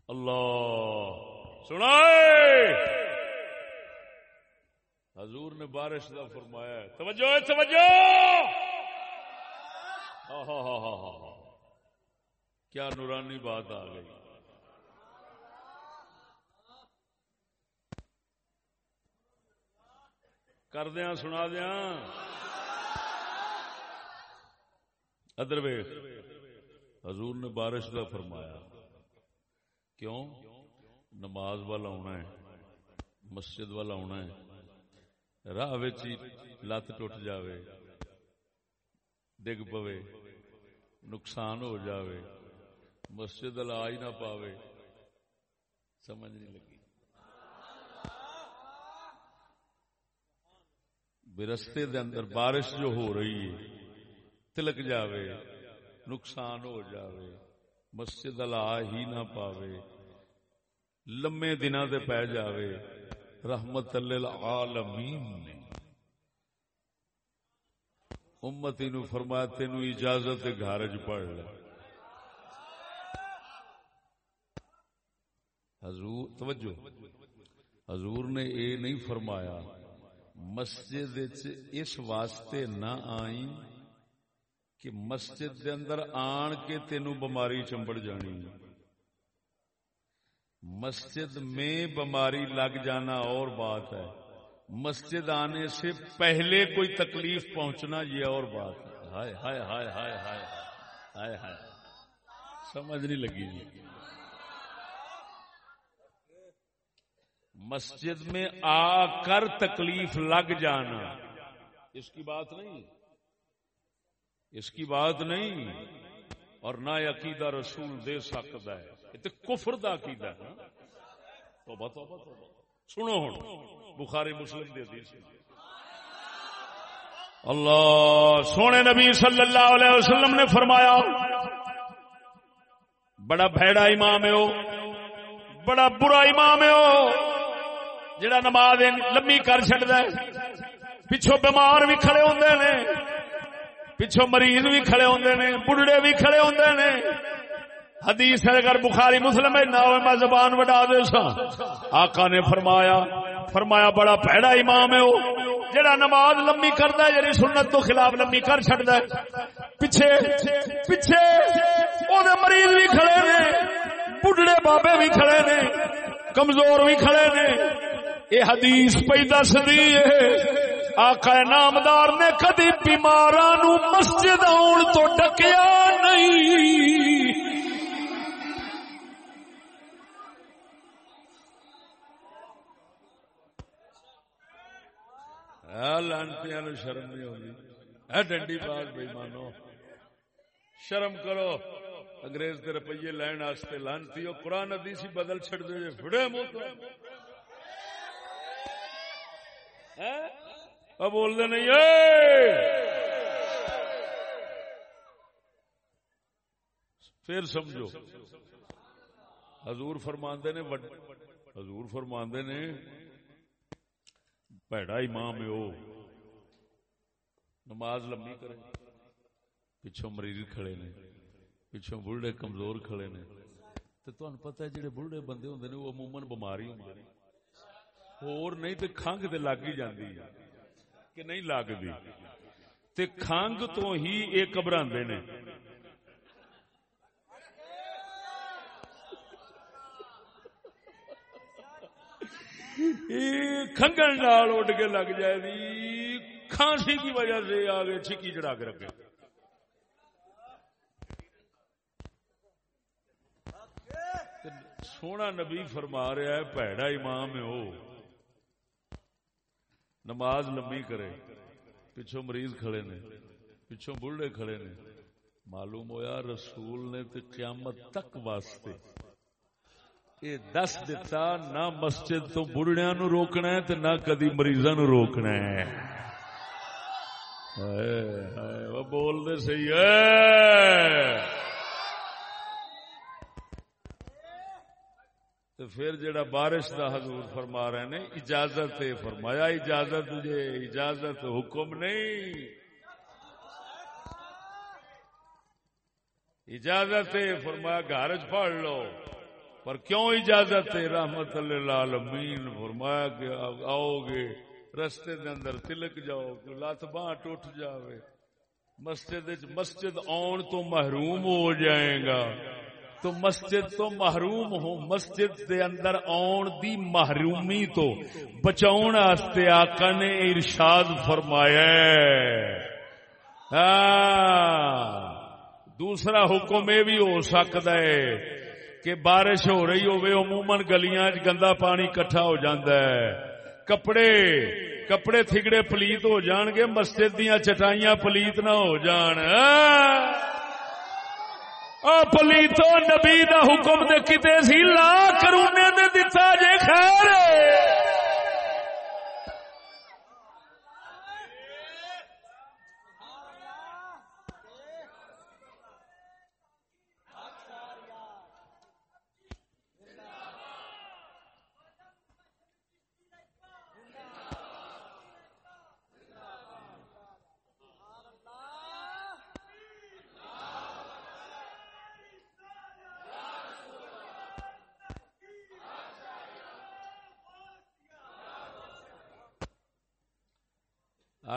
اللہ۔ سنا حضور نے بارش کا فرمایا توجہ ہے، توجہ۔ کیا نورانی بات آ گئی۔ کر دیا سنا دیا ادر حضور نے بارش کا فرمایا، کیوں؟ نماز والا آنا ہے، مسجد والا آنا ہے، راہ لت ٹوٹ جاوے، ڈگ پوے، نقصان ہو جاوے، مسجد والا نہ پاوے۔ سمجھ نہیں لگی۔ رستے دے اندر بارش جو ہو رہی ہے، تلک جاوے، نقصان ہو جاوے، مسجد آ ہی نہ پاوے، لمے دن دے پی جاوے، رحمت للعالمین نے۔ امتی نو فرمایا تینو اجازت گھر چ پڑھ لے۔ حضور، توجہ، حضور نے اے نہیں فرمایا مسجد اس واسطے نہ آئی کہ مسجد دے اندر آن کے تینو بماری چمبڑ جانی مسجد میں بماری لگ جانا اور بات ہے۔ مسجد آنے سے پہلے کوئی تکلیف پہنچنا یہ اور بات ہے۔ ہائے ہائے ہائے ہائے ہائے ہائے ہائے سمجھ نہیں لگی۔ جی مسجد میں آ کر تکلیف لگ جانا۔ اس کی بات نہیں۔ اس کی بات نہیں۔ اور نہ عقیدہ رسول دے سکتا ہے۔ تو کفر دا عقیدہ ہے توبہ توبہ توبہ۔ سنو ہوں بخاری مسلم دے دی اللہ، سونے نبی صلی اللہ علیہ وسلم نے فرمایا، بڑا بھیڑا امام ہے بڑا برا امام ہے جڑا نماز لمبی کر چڑتا ہے۔ پچھو بیمار بھی کھڑے ہوندے نے۔ پچھو مریض بھی کھڑے ہوندے نے۔ بڑھڑے بھی کھڑے ہوندے نے۔ حدیث ہے، اگر بخاری مسلم نہ ہو میں زبان وڈا دے سا۔ آقا نے فرمایا فرمایا بڑا پیڑا امام ہے وہ۔ جڑا نماز لمبی کرتا ہے یعنی سنت تو خلاف لمبی کر چڑتا ہے۔ پیچھے پیچھے وہ مریض بھی کھڑے نے۔ بڑھڑے بابے بھی کھڑے نے۔ کمزور بھی کھڑے نے۔ یہ حدیث پہ دس دی آقا نامدار نے کدی بیمار مسجد آن تو ڈکیا نہیں۔ لانتی شرم نہیں ہوگی ہے ڈنڈی باز بھائی مانو شرم کرو، انگریز کے روپیے لین واسطے لانتی ہو، قرآن ادیسی بدل چڑ دے بڑے منہ بول دے نہیں پھر سمجھو۔ حضور فرماندے نے حضور فرماندے نے پیڑا امام ہے وہ۔ نماز لمبی کرے۔ پچھوں مریض کھڑے نے۔ پچھوں بڑھے کمزور کھڑے نے۔ تو تمہیں پتا ہے جڑے بڑھے بندے ہوں نے، وہ عموماً بماری ہوں۔ اور نہیں تو کھنگ تے لگ ہی جاندی ہے کہ نہیں لگتی تے کھنگ تو ہی یہ گھبرا نے کھنگن نال اڈ کے لگ جائے دی کھانسی کی وجہ سے آگے چھکی چڑھا کے رکھے سونا نبی فرما رہا ہے پیڑا امام ہے وہ نماز لمبی کرے پچھو مریض کھڑے نے پچھو بڑھے کھڑے نے۔ معلوم ہویا رسول نے تے قیامت تک واسطے۔ یہ دس دتا نہ مسجد تو بڑھیا نو روکنا ہے تے نہ کدی مریضا نو روکنا ہے۔ وہ بول دے صحیح ہے۔ سی پھر جڑا بارش دا حضور فرما رہے نے، اجازت فرمایا اجازت جے اجازت حکم نہیں۔ اجازت فرمایا گھر چ پڑھ لو۔ پر کیوں اجازت ہے؟ رحمت اللہ فرمایا کہ آؤ گے، رستے دے اندر تلک جاؤ، کہ لت باہ ٹوٹ جاوے۔ مسجد مسجد آن تو محروم ہو جائے گا۔ تو مسجد تو محروم ہو۔ مسجد دے اندر آن دی محرومی تو بچاؤن آستے آقا نے ارشاد فرمایا ہاں۔ دوسرا حکم یہ بھی ہو سکتا ہے کہ بارش ہو رہی ہوئے، عموماً گلیاں گندا پانی کٹھا ہو جاندہ ہے۔ کپڑے کپڑے تھگڑے پلیت ہو جان گے، مسجد دیا چٹائیاں پلیت نہ ہو جان۔ ہاں۔ پلیتو نبی دا حکم دے کتے سی لا کرونے دے دتا جے خیر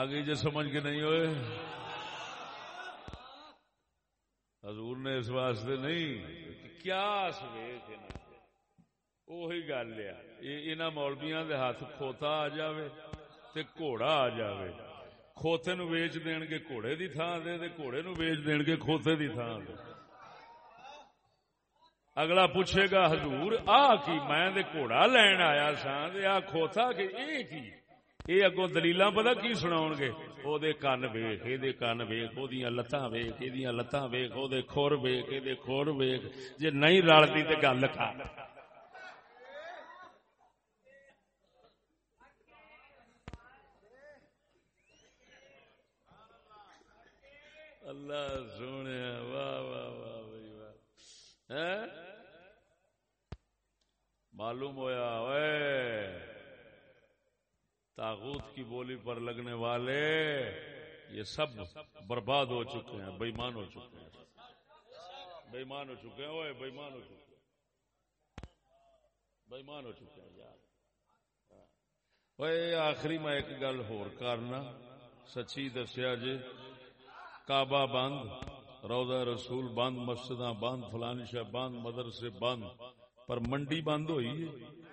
آگے جو جی، سمجھ کے نہیں ہوئے۔ حضور نے اس واسطے نہیں، کیا وہی گل ہے۔ مولبیاں دے ہاتھ کھوتا آ جاوے تے گھوڑا آ جاوے۔ کھوتے نو ویچ دین گے گھوڑے دی تھان دے تے گھوڑے نو ویچ دین گے کھوتے دی تھان دے۔ اگلا پوچھے گا، حضور، آ کی میں گھوڑا لین آیا سا آ کھوتا کہ اے کی؟ یہ اگو دلیل پتا کی سنا گے وہ کن ویخ یہ کن ویخ وہ لتاں ویخ یہ لتاں ویخ وہ خور ویخ یہ خور ویخ جی نہیں رلتی تو گل کھا اللہ سونے واہ واہ واہ بھائی واہ معلوم ہویا اے تاغوت کی بولی پر لگنے والے، یہ سب برباد ہو چکے ہیں، بےمان ہو چکے ہیں۔ بےمان ہو چکے ہیں وہ بےمان ہو چکے ہیں۔ بےمان ہو چکے ہیں، یار۔ آخری میں ایک گل کرنا۔ سچی دسیا جی کعبہ بند روزہ رسول بند مسجد بند، فلانی شاہ بند، مدرسے بند، پر منڈی بند ہوئی ہے۔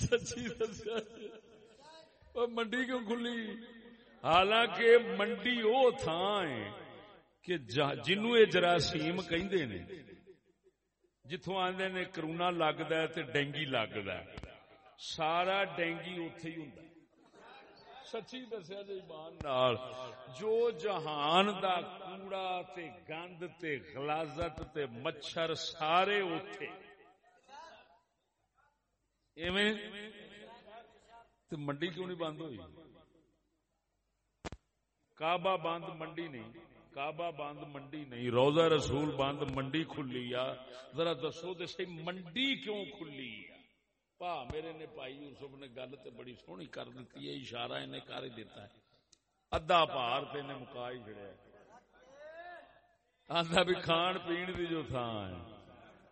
سچی دسیا جی۔ منڈی کیوں کھلی؟ حالانکہ منڈی وہ تھان کہ جنو یہ جراثیم کہ جتوں آدھے نے کرونا لگتا ہے تو ڈینگی لگتا ہے۔ سارا ڈینگی اتے ہی ہوں سچی دسیا جی ایمان جو جہان دا کوڑا تے گند تے غلازت تے مچھر سارے اتے منڈی کیوں نہیں بند ہوئی؟ کعبہ بند منڈی نہیں، کعبہ بند منڈی نہیں، روزہ رسول بند منڈی کھلی آ، ذرا دسو دس منڈی کیوں کھلی پا میرے نے پائی یوسف نے گل تو بڑی سونی کر دیتی ہے، اشارہ انہیں کر ہی دیتا ہے۔ ادھا پار تے نے مکا ہی چڑیا آدھا بھی کھان پین دی جو تھان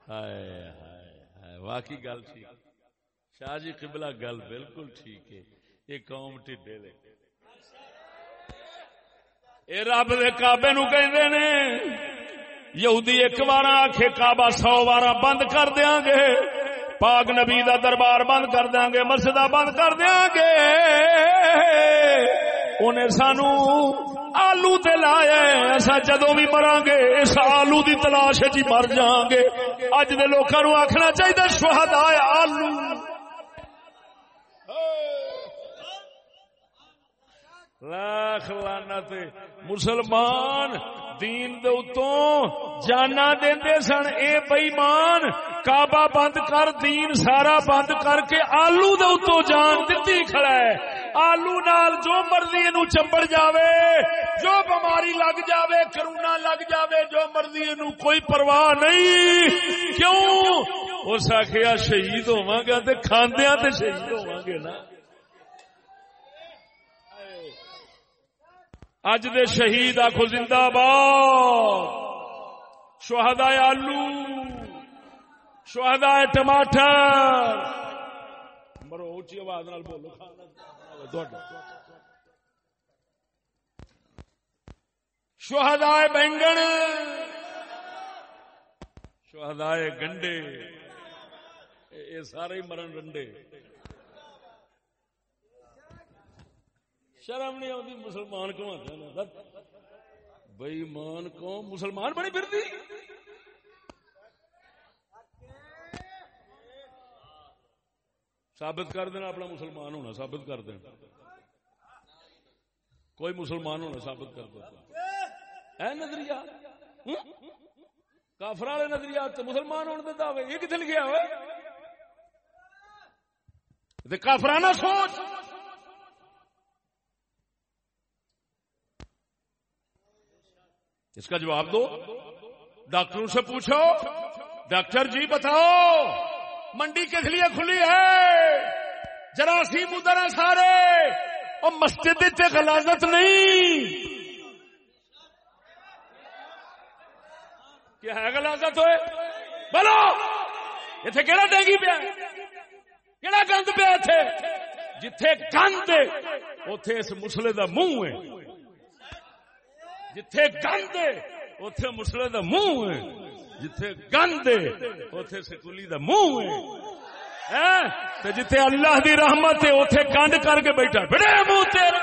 ہے۔ واقعی گل ٹھیک۔ شاہ جی قبلہ گل بالکل ٹھیک ہے۔ یہ قوم ٹھڈے دے اے رب دے کعبے نو کہندے نے، یہودی ایک بار آکھے، کعبہ سو بار بند کر دیاں گے۔ پاک نبی دا دربار بند کر دیاں گے، مسجد بند کر دیاں گے۔ انہیں سانو آلو تے لائے، ایسا جدو بھی مران گے، اس آلو دی تلاش جی مر جاؤں گے۔ اج دے لوکاں نو آکھنا چاہیے شہداء آلو۔ لاکھ لانا تے مسلمان دین دے اتوں جانا دے سن، اے بئیمان، کعبہ بند کر، دین سارا بند کر کے آلو دے اتوں جان دیتی کھڑا ہے۔ آلو نال جو مرضی نو چمبڑ جاوے، جو بیماری لگ جاوے، کرونا لگ جاوے، جو مرضی نو کوئی پرواہ نہیں۔ کیوں؟ اس آخیا شہید ہوا گا تے کھاندیا تے شہید ہوا گے نا۔ اج دے شہید آخو زندہ باد۔ شہدا آلو۔ شہدا ٹماٹر۔ مرو اچھی آواز نال بولو۔ شہدا بینگن۔ شہدا گنڈے۔ یہ سارے مرن رنڈے۔ شرم نہیں آتی، مسلمان کیوں آتے بئی مان کو مسلمان بڑی پھر ثابت کر دینا، اپنا مسلمان ہونا ثابت کر دینا۔ کوئی مسلمان ہونا ثابت کر دیتا ہے نظریہ، کافر والے نظریات مسلمان ہونے دیتا ہوئے یہ کتنے گیا ہوئے؟ کافرانہ سوچ۔ اس کا جواب دو۔ ڈاکٹروں سے پوچھو۔ ڈاکٹر جی بتاؤ۔ منڈی کس لیے کھلی ہے؟ جراثیم ادھر سارے۔ اور مسجد غلازت نہیں۔ کیا ہے غلازت ہوئے؟ بولو۔ اتنے کہڑا ڈینگی پیا کہڑا گند پیا اتنے جتھے گند اتے اس مسلے دا منہ ہے۔ جتھے گند اتے مسلے دا منہ ہے۔ جتھے گند اتے سکولی دا منہ ہے۔ ہاں؟ جتھے اللہ دی رحمت ہے اتے گند کر کے بیٹھا بڑے منہ تیرا۔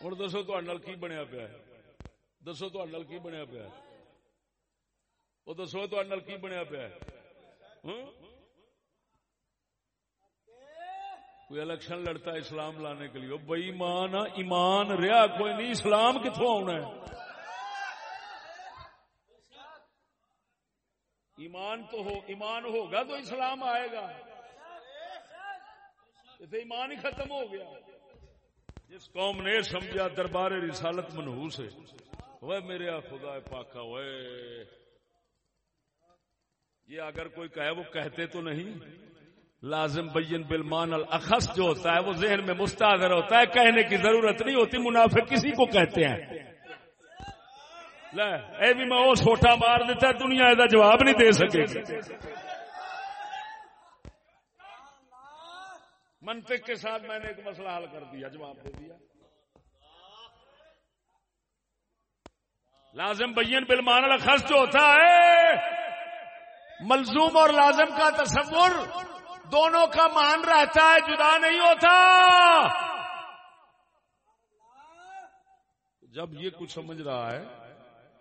ہوں، دسو کی بنیا پیا دسو کی بنیا پیا وہ دسو کی بنیا پیا کوئی الیکشن لڑتا ہے اسلام لانے کے لیے۔ بئی مان ایمان رہا، کوئی نہیں، اسلام کتوں آنا ہے؟ ایمان تو ہو، ایمان ہوگا تو اسلام آئے گا۔ ایمان ہی ختم ہو گیا۔ جس قوم نے سمجھا دربار رسالت منہوس ہے، وہ میرے خدا پاکا، وہ یہ اگر کوئی کہے وہ کہتے تو نہیں۔ لازم بین بالمان الاخص جو ہوتا ہے وہ ذہن میں مستحر ہوتا ہے، کہنے کی ضرورت نہیں ہوتی منافع کسی کو کہتے ہیں۔ اے بھی میں وہ چھوٹا مار دیتا دنیا یہ جواب نہیں دے سکے منطق کے ساتھ میں نے ایک مسئلہ حل کر دیا، جواب دے دیا۔ لازم بین بالمان الاخص جو ہوتا ہے ملزوم اور لازم کا تصور دونوں کا مان رہتا ہے، جدا نہیں ہوتا۔ جب یہ کچھ سمجھ رہا ہے،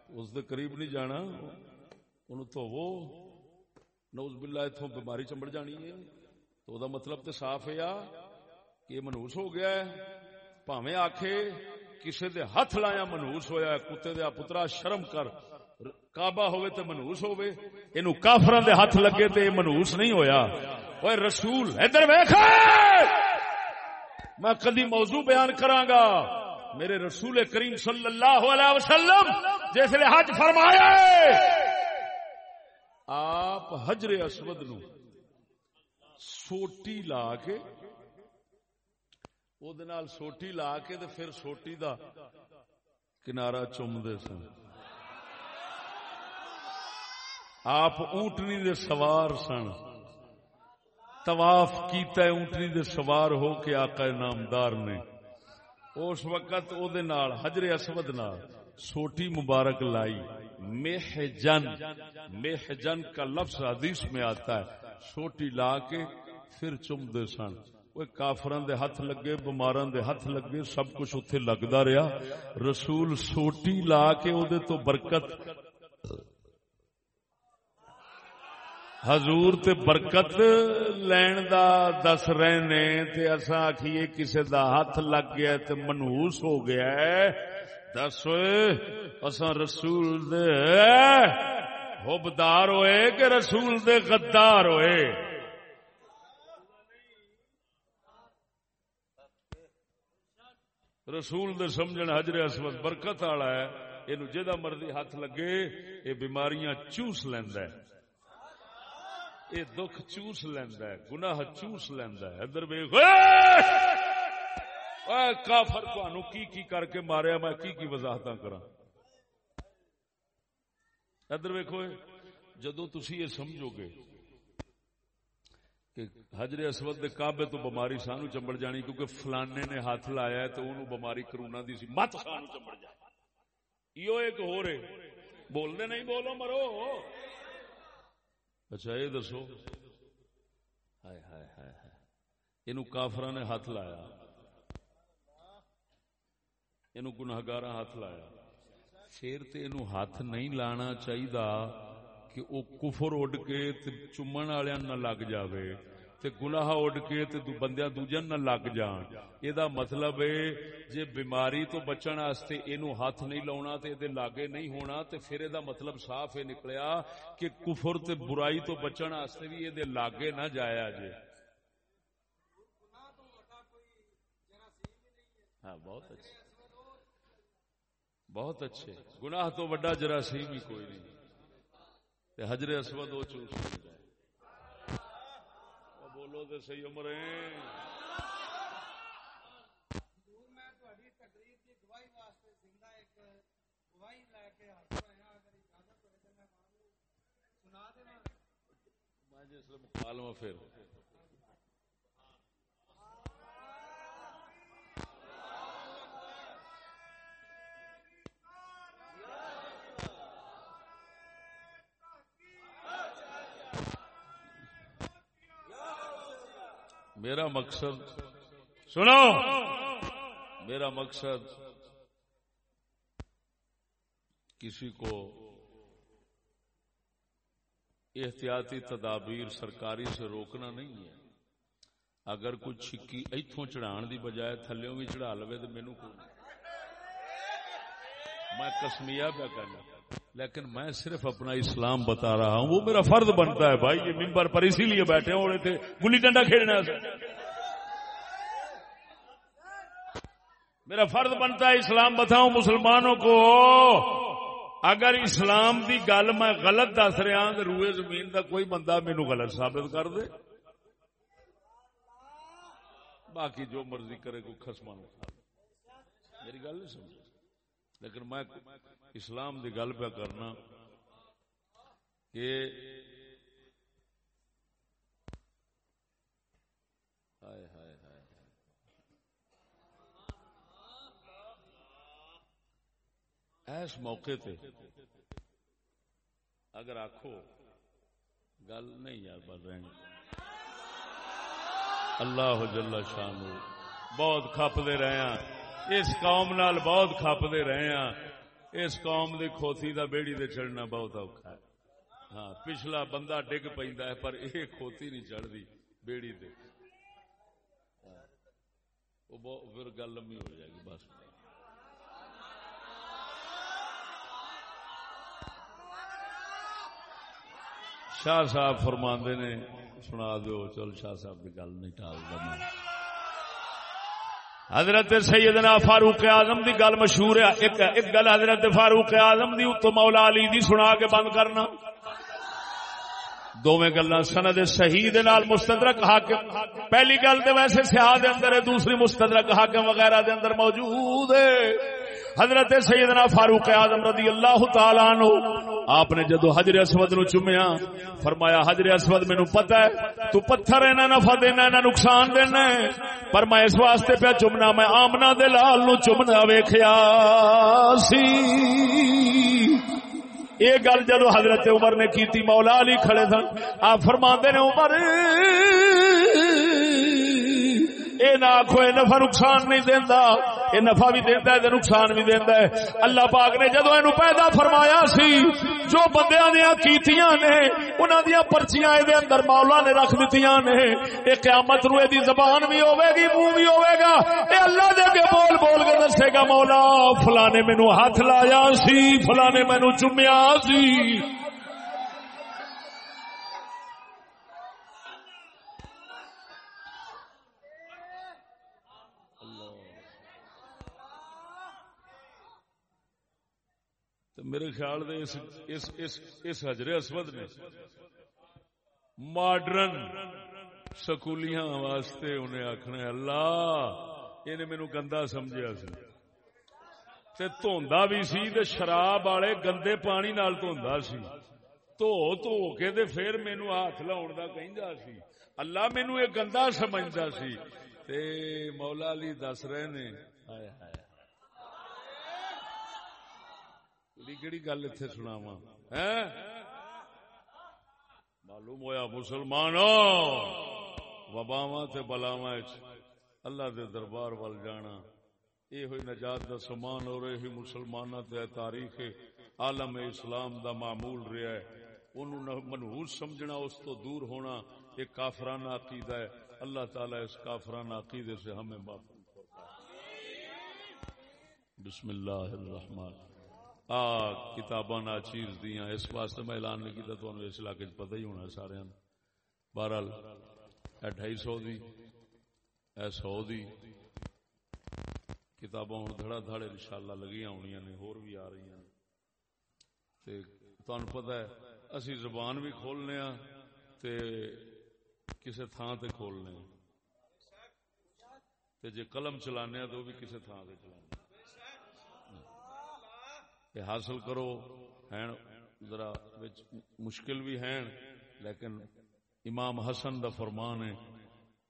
اس دے قریب نہیں جانا، ان تو وہ نوز باللہ اتوں بیماری چمڑ جانی ہے۔ تو دا مطلب تو صاف ہے کہ منوس ہو گیا ہے۔ پاویں آخے کسے دے ہاتھ لایا منوس ہویا ہے، کتے دیا پترا شرم کر۔ کعبہ ہوئے تے منوس ہوئے، اینو کافران دے ہاتھ لگے تے منوس نہیں ہویا۔ اوے رسول ادھر ویکھ میں کدی موضوع بیان کراں گا میرے رسول کریم صلی اللہ علیہ وسلم جس نے حج فرمایا آپ حجر اسود نو سوٹی لا کے سوٹی لا کے پھر سوٹی دا کنارا چومتے سن۔ آپ اونٹنی دے سوار سن۔ طواف کیتا ہے اونٹنی دے سوار ہو کے آقا نامدار نے۔ اس وقت او دے نال، حجر اسود نال سوٹی مبارک لائی۔ محجن محجن کا لفظ حدیث میں آتا ہے۔ سوٹی لا کے پھر چم دے سن۔ وہ کافران دے ہاتھ لگے بماران دے ہاتھ لگے، سب کچھ اتنے لگتا رہا رسول سوٹی لا کے او دے تو برکت حضور تے برکت لین دا دس رہے نے تے اسا آکھیے کسے دا ہاتھ لگ گیا تے منحوس ہو گیا ہے۔ دس اسا رسول دے حبدار ہوئے کہ رسول دے غدار ہوئے؟ رسول دے سمجھن حجر اسود برکت والا ہے یہ جہاں مرضی ہاتھ لگے یہ بیماریاں چوس لینا ہے۔ یہ دکھ چوس لینا ہے، گناہ چوس لینا ہے۔ ادھر کافر تہن کی کی کر کے ماریا، میں کی کی وضاحت کرا ادھر ویکو جدو تھی یہ سمجھو گے کہ حجر اسود دے کعبے تو بماری سانو چمبڑ جانی، کیونکہ فلانے نے ہاتھ لایا ہے تو انہوں بماری کرونا دی سی، مت سانو چمبڑ جانی یہ ایک ہو رہے بولنے نہیں بولو، مرو۔ اچھا یہ دسو۔ ہائے ہائے ہائے یہ کافر نے ہاتھ لایا۔ یہ گناگار ہاتھ لایا۔ پھر تو یہ ہاتھ نہیں لانا چاہیے کہ وہ کفر اڈ کے چومن والوں نہ لگ جاوے۔ تے گناہ اڈ کے تے بندیا دوجن نہ لگ جان۔ یہ مطلب ہے جے بیماری تو بچن واسطے اینو ہاتھ نہیں لاؤنا تے دے لاگے نہیں ہونا، تے پھر یہ مطلب صاف ہے نکلیا کہ کفر تے برائی تو بچن واسطے بھی یہ لاگے نہ جایا جے۔ ہاں بہت اچھے۔ بہت اچھے۔ گناہ تو وڈا جراثیم ہی کوئی نہیں۔ حجر اسود وہ چوس بولو تو سی عمر جس مکالم پھر میرا مقصد سنو۔ میرا مقصد کسی کو احتیاطی تدابیر سرکاری سے روکنا نہیں ہے۔ اگر کوئی چھکی اتوں چڑھان دی بجائے تھلوں بھی چڑھا لو تو مینو کو میں کسمیا پہ کرنا۔ لیکن میں صرف اپنا اسلام بتا رہا ہوں، وہ میرا فرد بنتا ہے بھائی، یہ ممبر پر اسی لیے بیٹھے ہو رہے تھے گلی ڈنڈا کھیلنا میرا فرد بنتا ہے اسلام بتاؤں مسلمانوں کو، اگر اسلام دی گل میں غلط دس رہا تو روئے زمین کا کوئی بندہ مینو غلط ثابت کر دے۔ باقی جو مرضی کرے کو خسمان میری گل نہیں سمجھ لیکن میں اسلام دی گل پہ کرنا کہ ایس موقع تے اگر آخو گل نہیں یار بل رہے اللہ جل شان بہت کھپتے رہے ہیں۔ اس قوم نال بہت کھپتے رہے ہیں۔ اس قوم دی کھوتی دا بیڑی دے چڑھنا بہت اوکھا ہے۔ ہاں پچھلا بندہ ڈگ پہ ہے، پر یہ کھوتی نہیں چڑھتی بیڑی دے۔ وہ پھر گل لمبی ہو جائے گی، بس۔ شاہ صاحب فرما نے، سنا دو چل شاہ صاحب کی گل نہیں ٹال دیں حضرت سیدنا فاروق اعظم دی گل مشہور ہے۔ ایک ایک گل حضرت فاروق اعظم دی اتو مولا علی دی سنا کے بند کرنا۔ دونوں گلا سند صحیح دے نال مستدرک حاکم۔ پہلی گل تے ویسے سیاح دے اندر ہے، دوسری مستدرک حاکم وغیرہ دے اندر موجود ہے۔ حضرت سیدنا فاروق اعظم رضی اللہ تعالیٰ عنہ، آپ نے جدو حجر اسود نو چومیا، فرمایا، حجر اسود مینو پتا ہے، تو پتھر اینا نفع دینا، اینا نقصان دینا ہے، پر میں اس واسطے پہ چومنا، میں آمنا دے لال نو چومنا ویکھیا سی۔ یہ گل جدو حضرت عمر نے کیتی، مولا علی کھڑے سن، آپ فرما نے، عمر، اے نہ آخو نفع نقصان نہیں دینا اے نفع بھی دینا ہے نقصان بھی دینا ہے۔ اللہ پاک نے جدو اینو پیدا فرمایا سی، جو بندیاں دیا کیتیاں نے، انہاں دیا پرچیاں دے اندر مولا نے رکھ دتیاں نے۔ اے قیامت رو دی زبان بھی ہوے گی، منہ بھی ہوے گا۔ اے اللہ دے کے بول بول کے دسے گا، مولا فلانے مینوں ہاتھ لایا سی فلانے مینوں چومیا سی۔ میرے خیال دے اس, اس, اس, اس حجر اسود نے ماڈرن سکولیاں واسطے انہیں آخنا اللہ یہ مینو گندا سمجھا سی۔ تے دھوندا بھی سی تے شراب والے گندے پانی نال دھوندا سی۔ تو تو کے تے پھر مینو ہاتھ لاؤن دا کہندا سی۔ اللہ مینو یہ گندا سمجھدا سی۔ تے مولا علی دس رہے نے۔ ہائے ہائے۔ کہڑی گل اتنے سناوا معلوم ہوا مسلمان وباوا بلاوا اللہ دے دربار وال جانا یہ ہوئی نجات دا سمان اور یہ مسلمان تاریخ عالم اسلام دا معمول رہا ہے انہوں منہوس سمجھنا اس تو دور ہونا ایک کافرانہ عقیدہ ہے اللہ تعالیٰ اس کافرانہ عقیدے سے ہمیں معفوظ بسم اللہ الرحمن آ، کتاباں نا چیز دیا اس واسطے میں اعلان نہیں کیا تو اس علاقے پتہ ہی ہونا سارے بہرحال ڈھائی سو دی، اے سو دی کتاباں ہوں دھڑا دھڑے ان شاء اللہ لگی ہونی نے، ہور بھی آ رہی ہیں تمہیں پتا ہے، اسی زبان بھی کھولنے ہاں تے کسے تھان تے کھولنے ہاں۔ تے جے قلم چلانے ہاں تو بھی کسے تھان تے چلانے ہاں۔ حاصل کرو، ہیں، ذرا مشکل بھی ہیں، لیکن امام حسن دا فرمان ہے،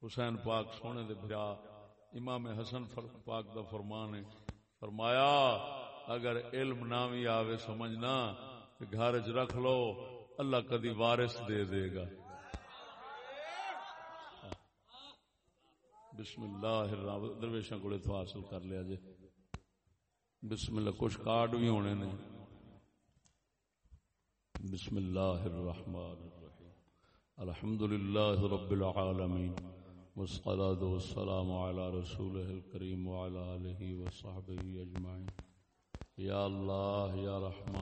حسین پاک سونے دے بھرا، امام حسن پاک دا فرمان ہے، فرمایا، اگر علم نہ بھی آوے سمجھنا گھر چ رکھ لو، اللہ کدی وارث دے دے گا۔ بسم اللہ الرحمن درویشاں کو تو حاصل کر لیا جی بسم اللہ کچھ کارڈ بھی ہونے نے۔ بسم اللہ الرحمن الرحیم۔ الحمد للہ رب العالمین۔ والصلاة والسلام على رسوله الكريم وعلى آله وصحبه أجمعين یا اللہ، یا رحمان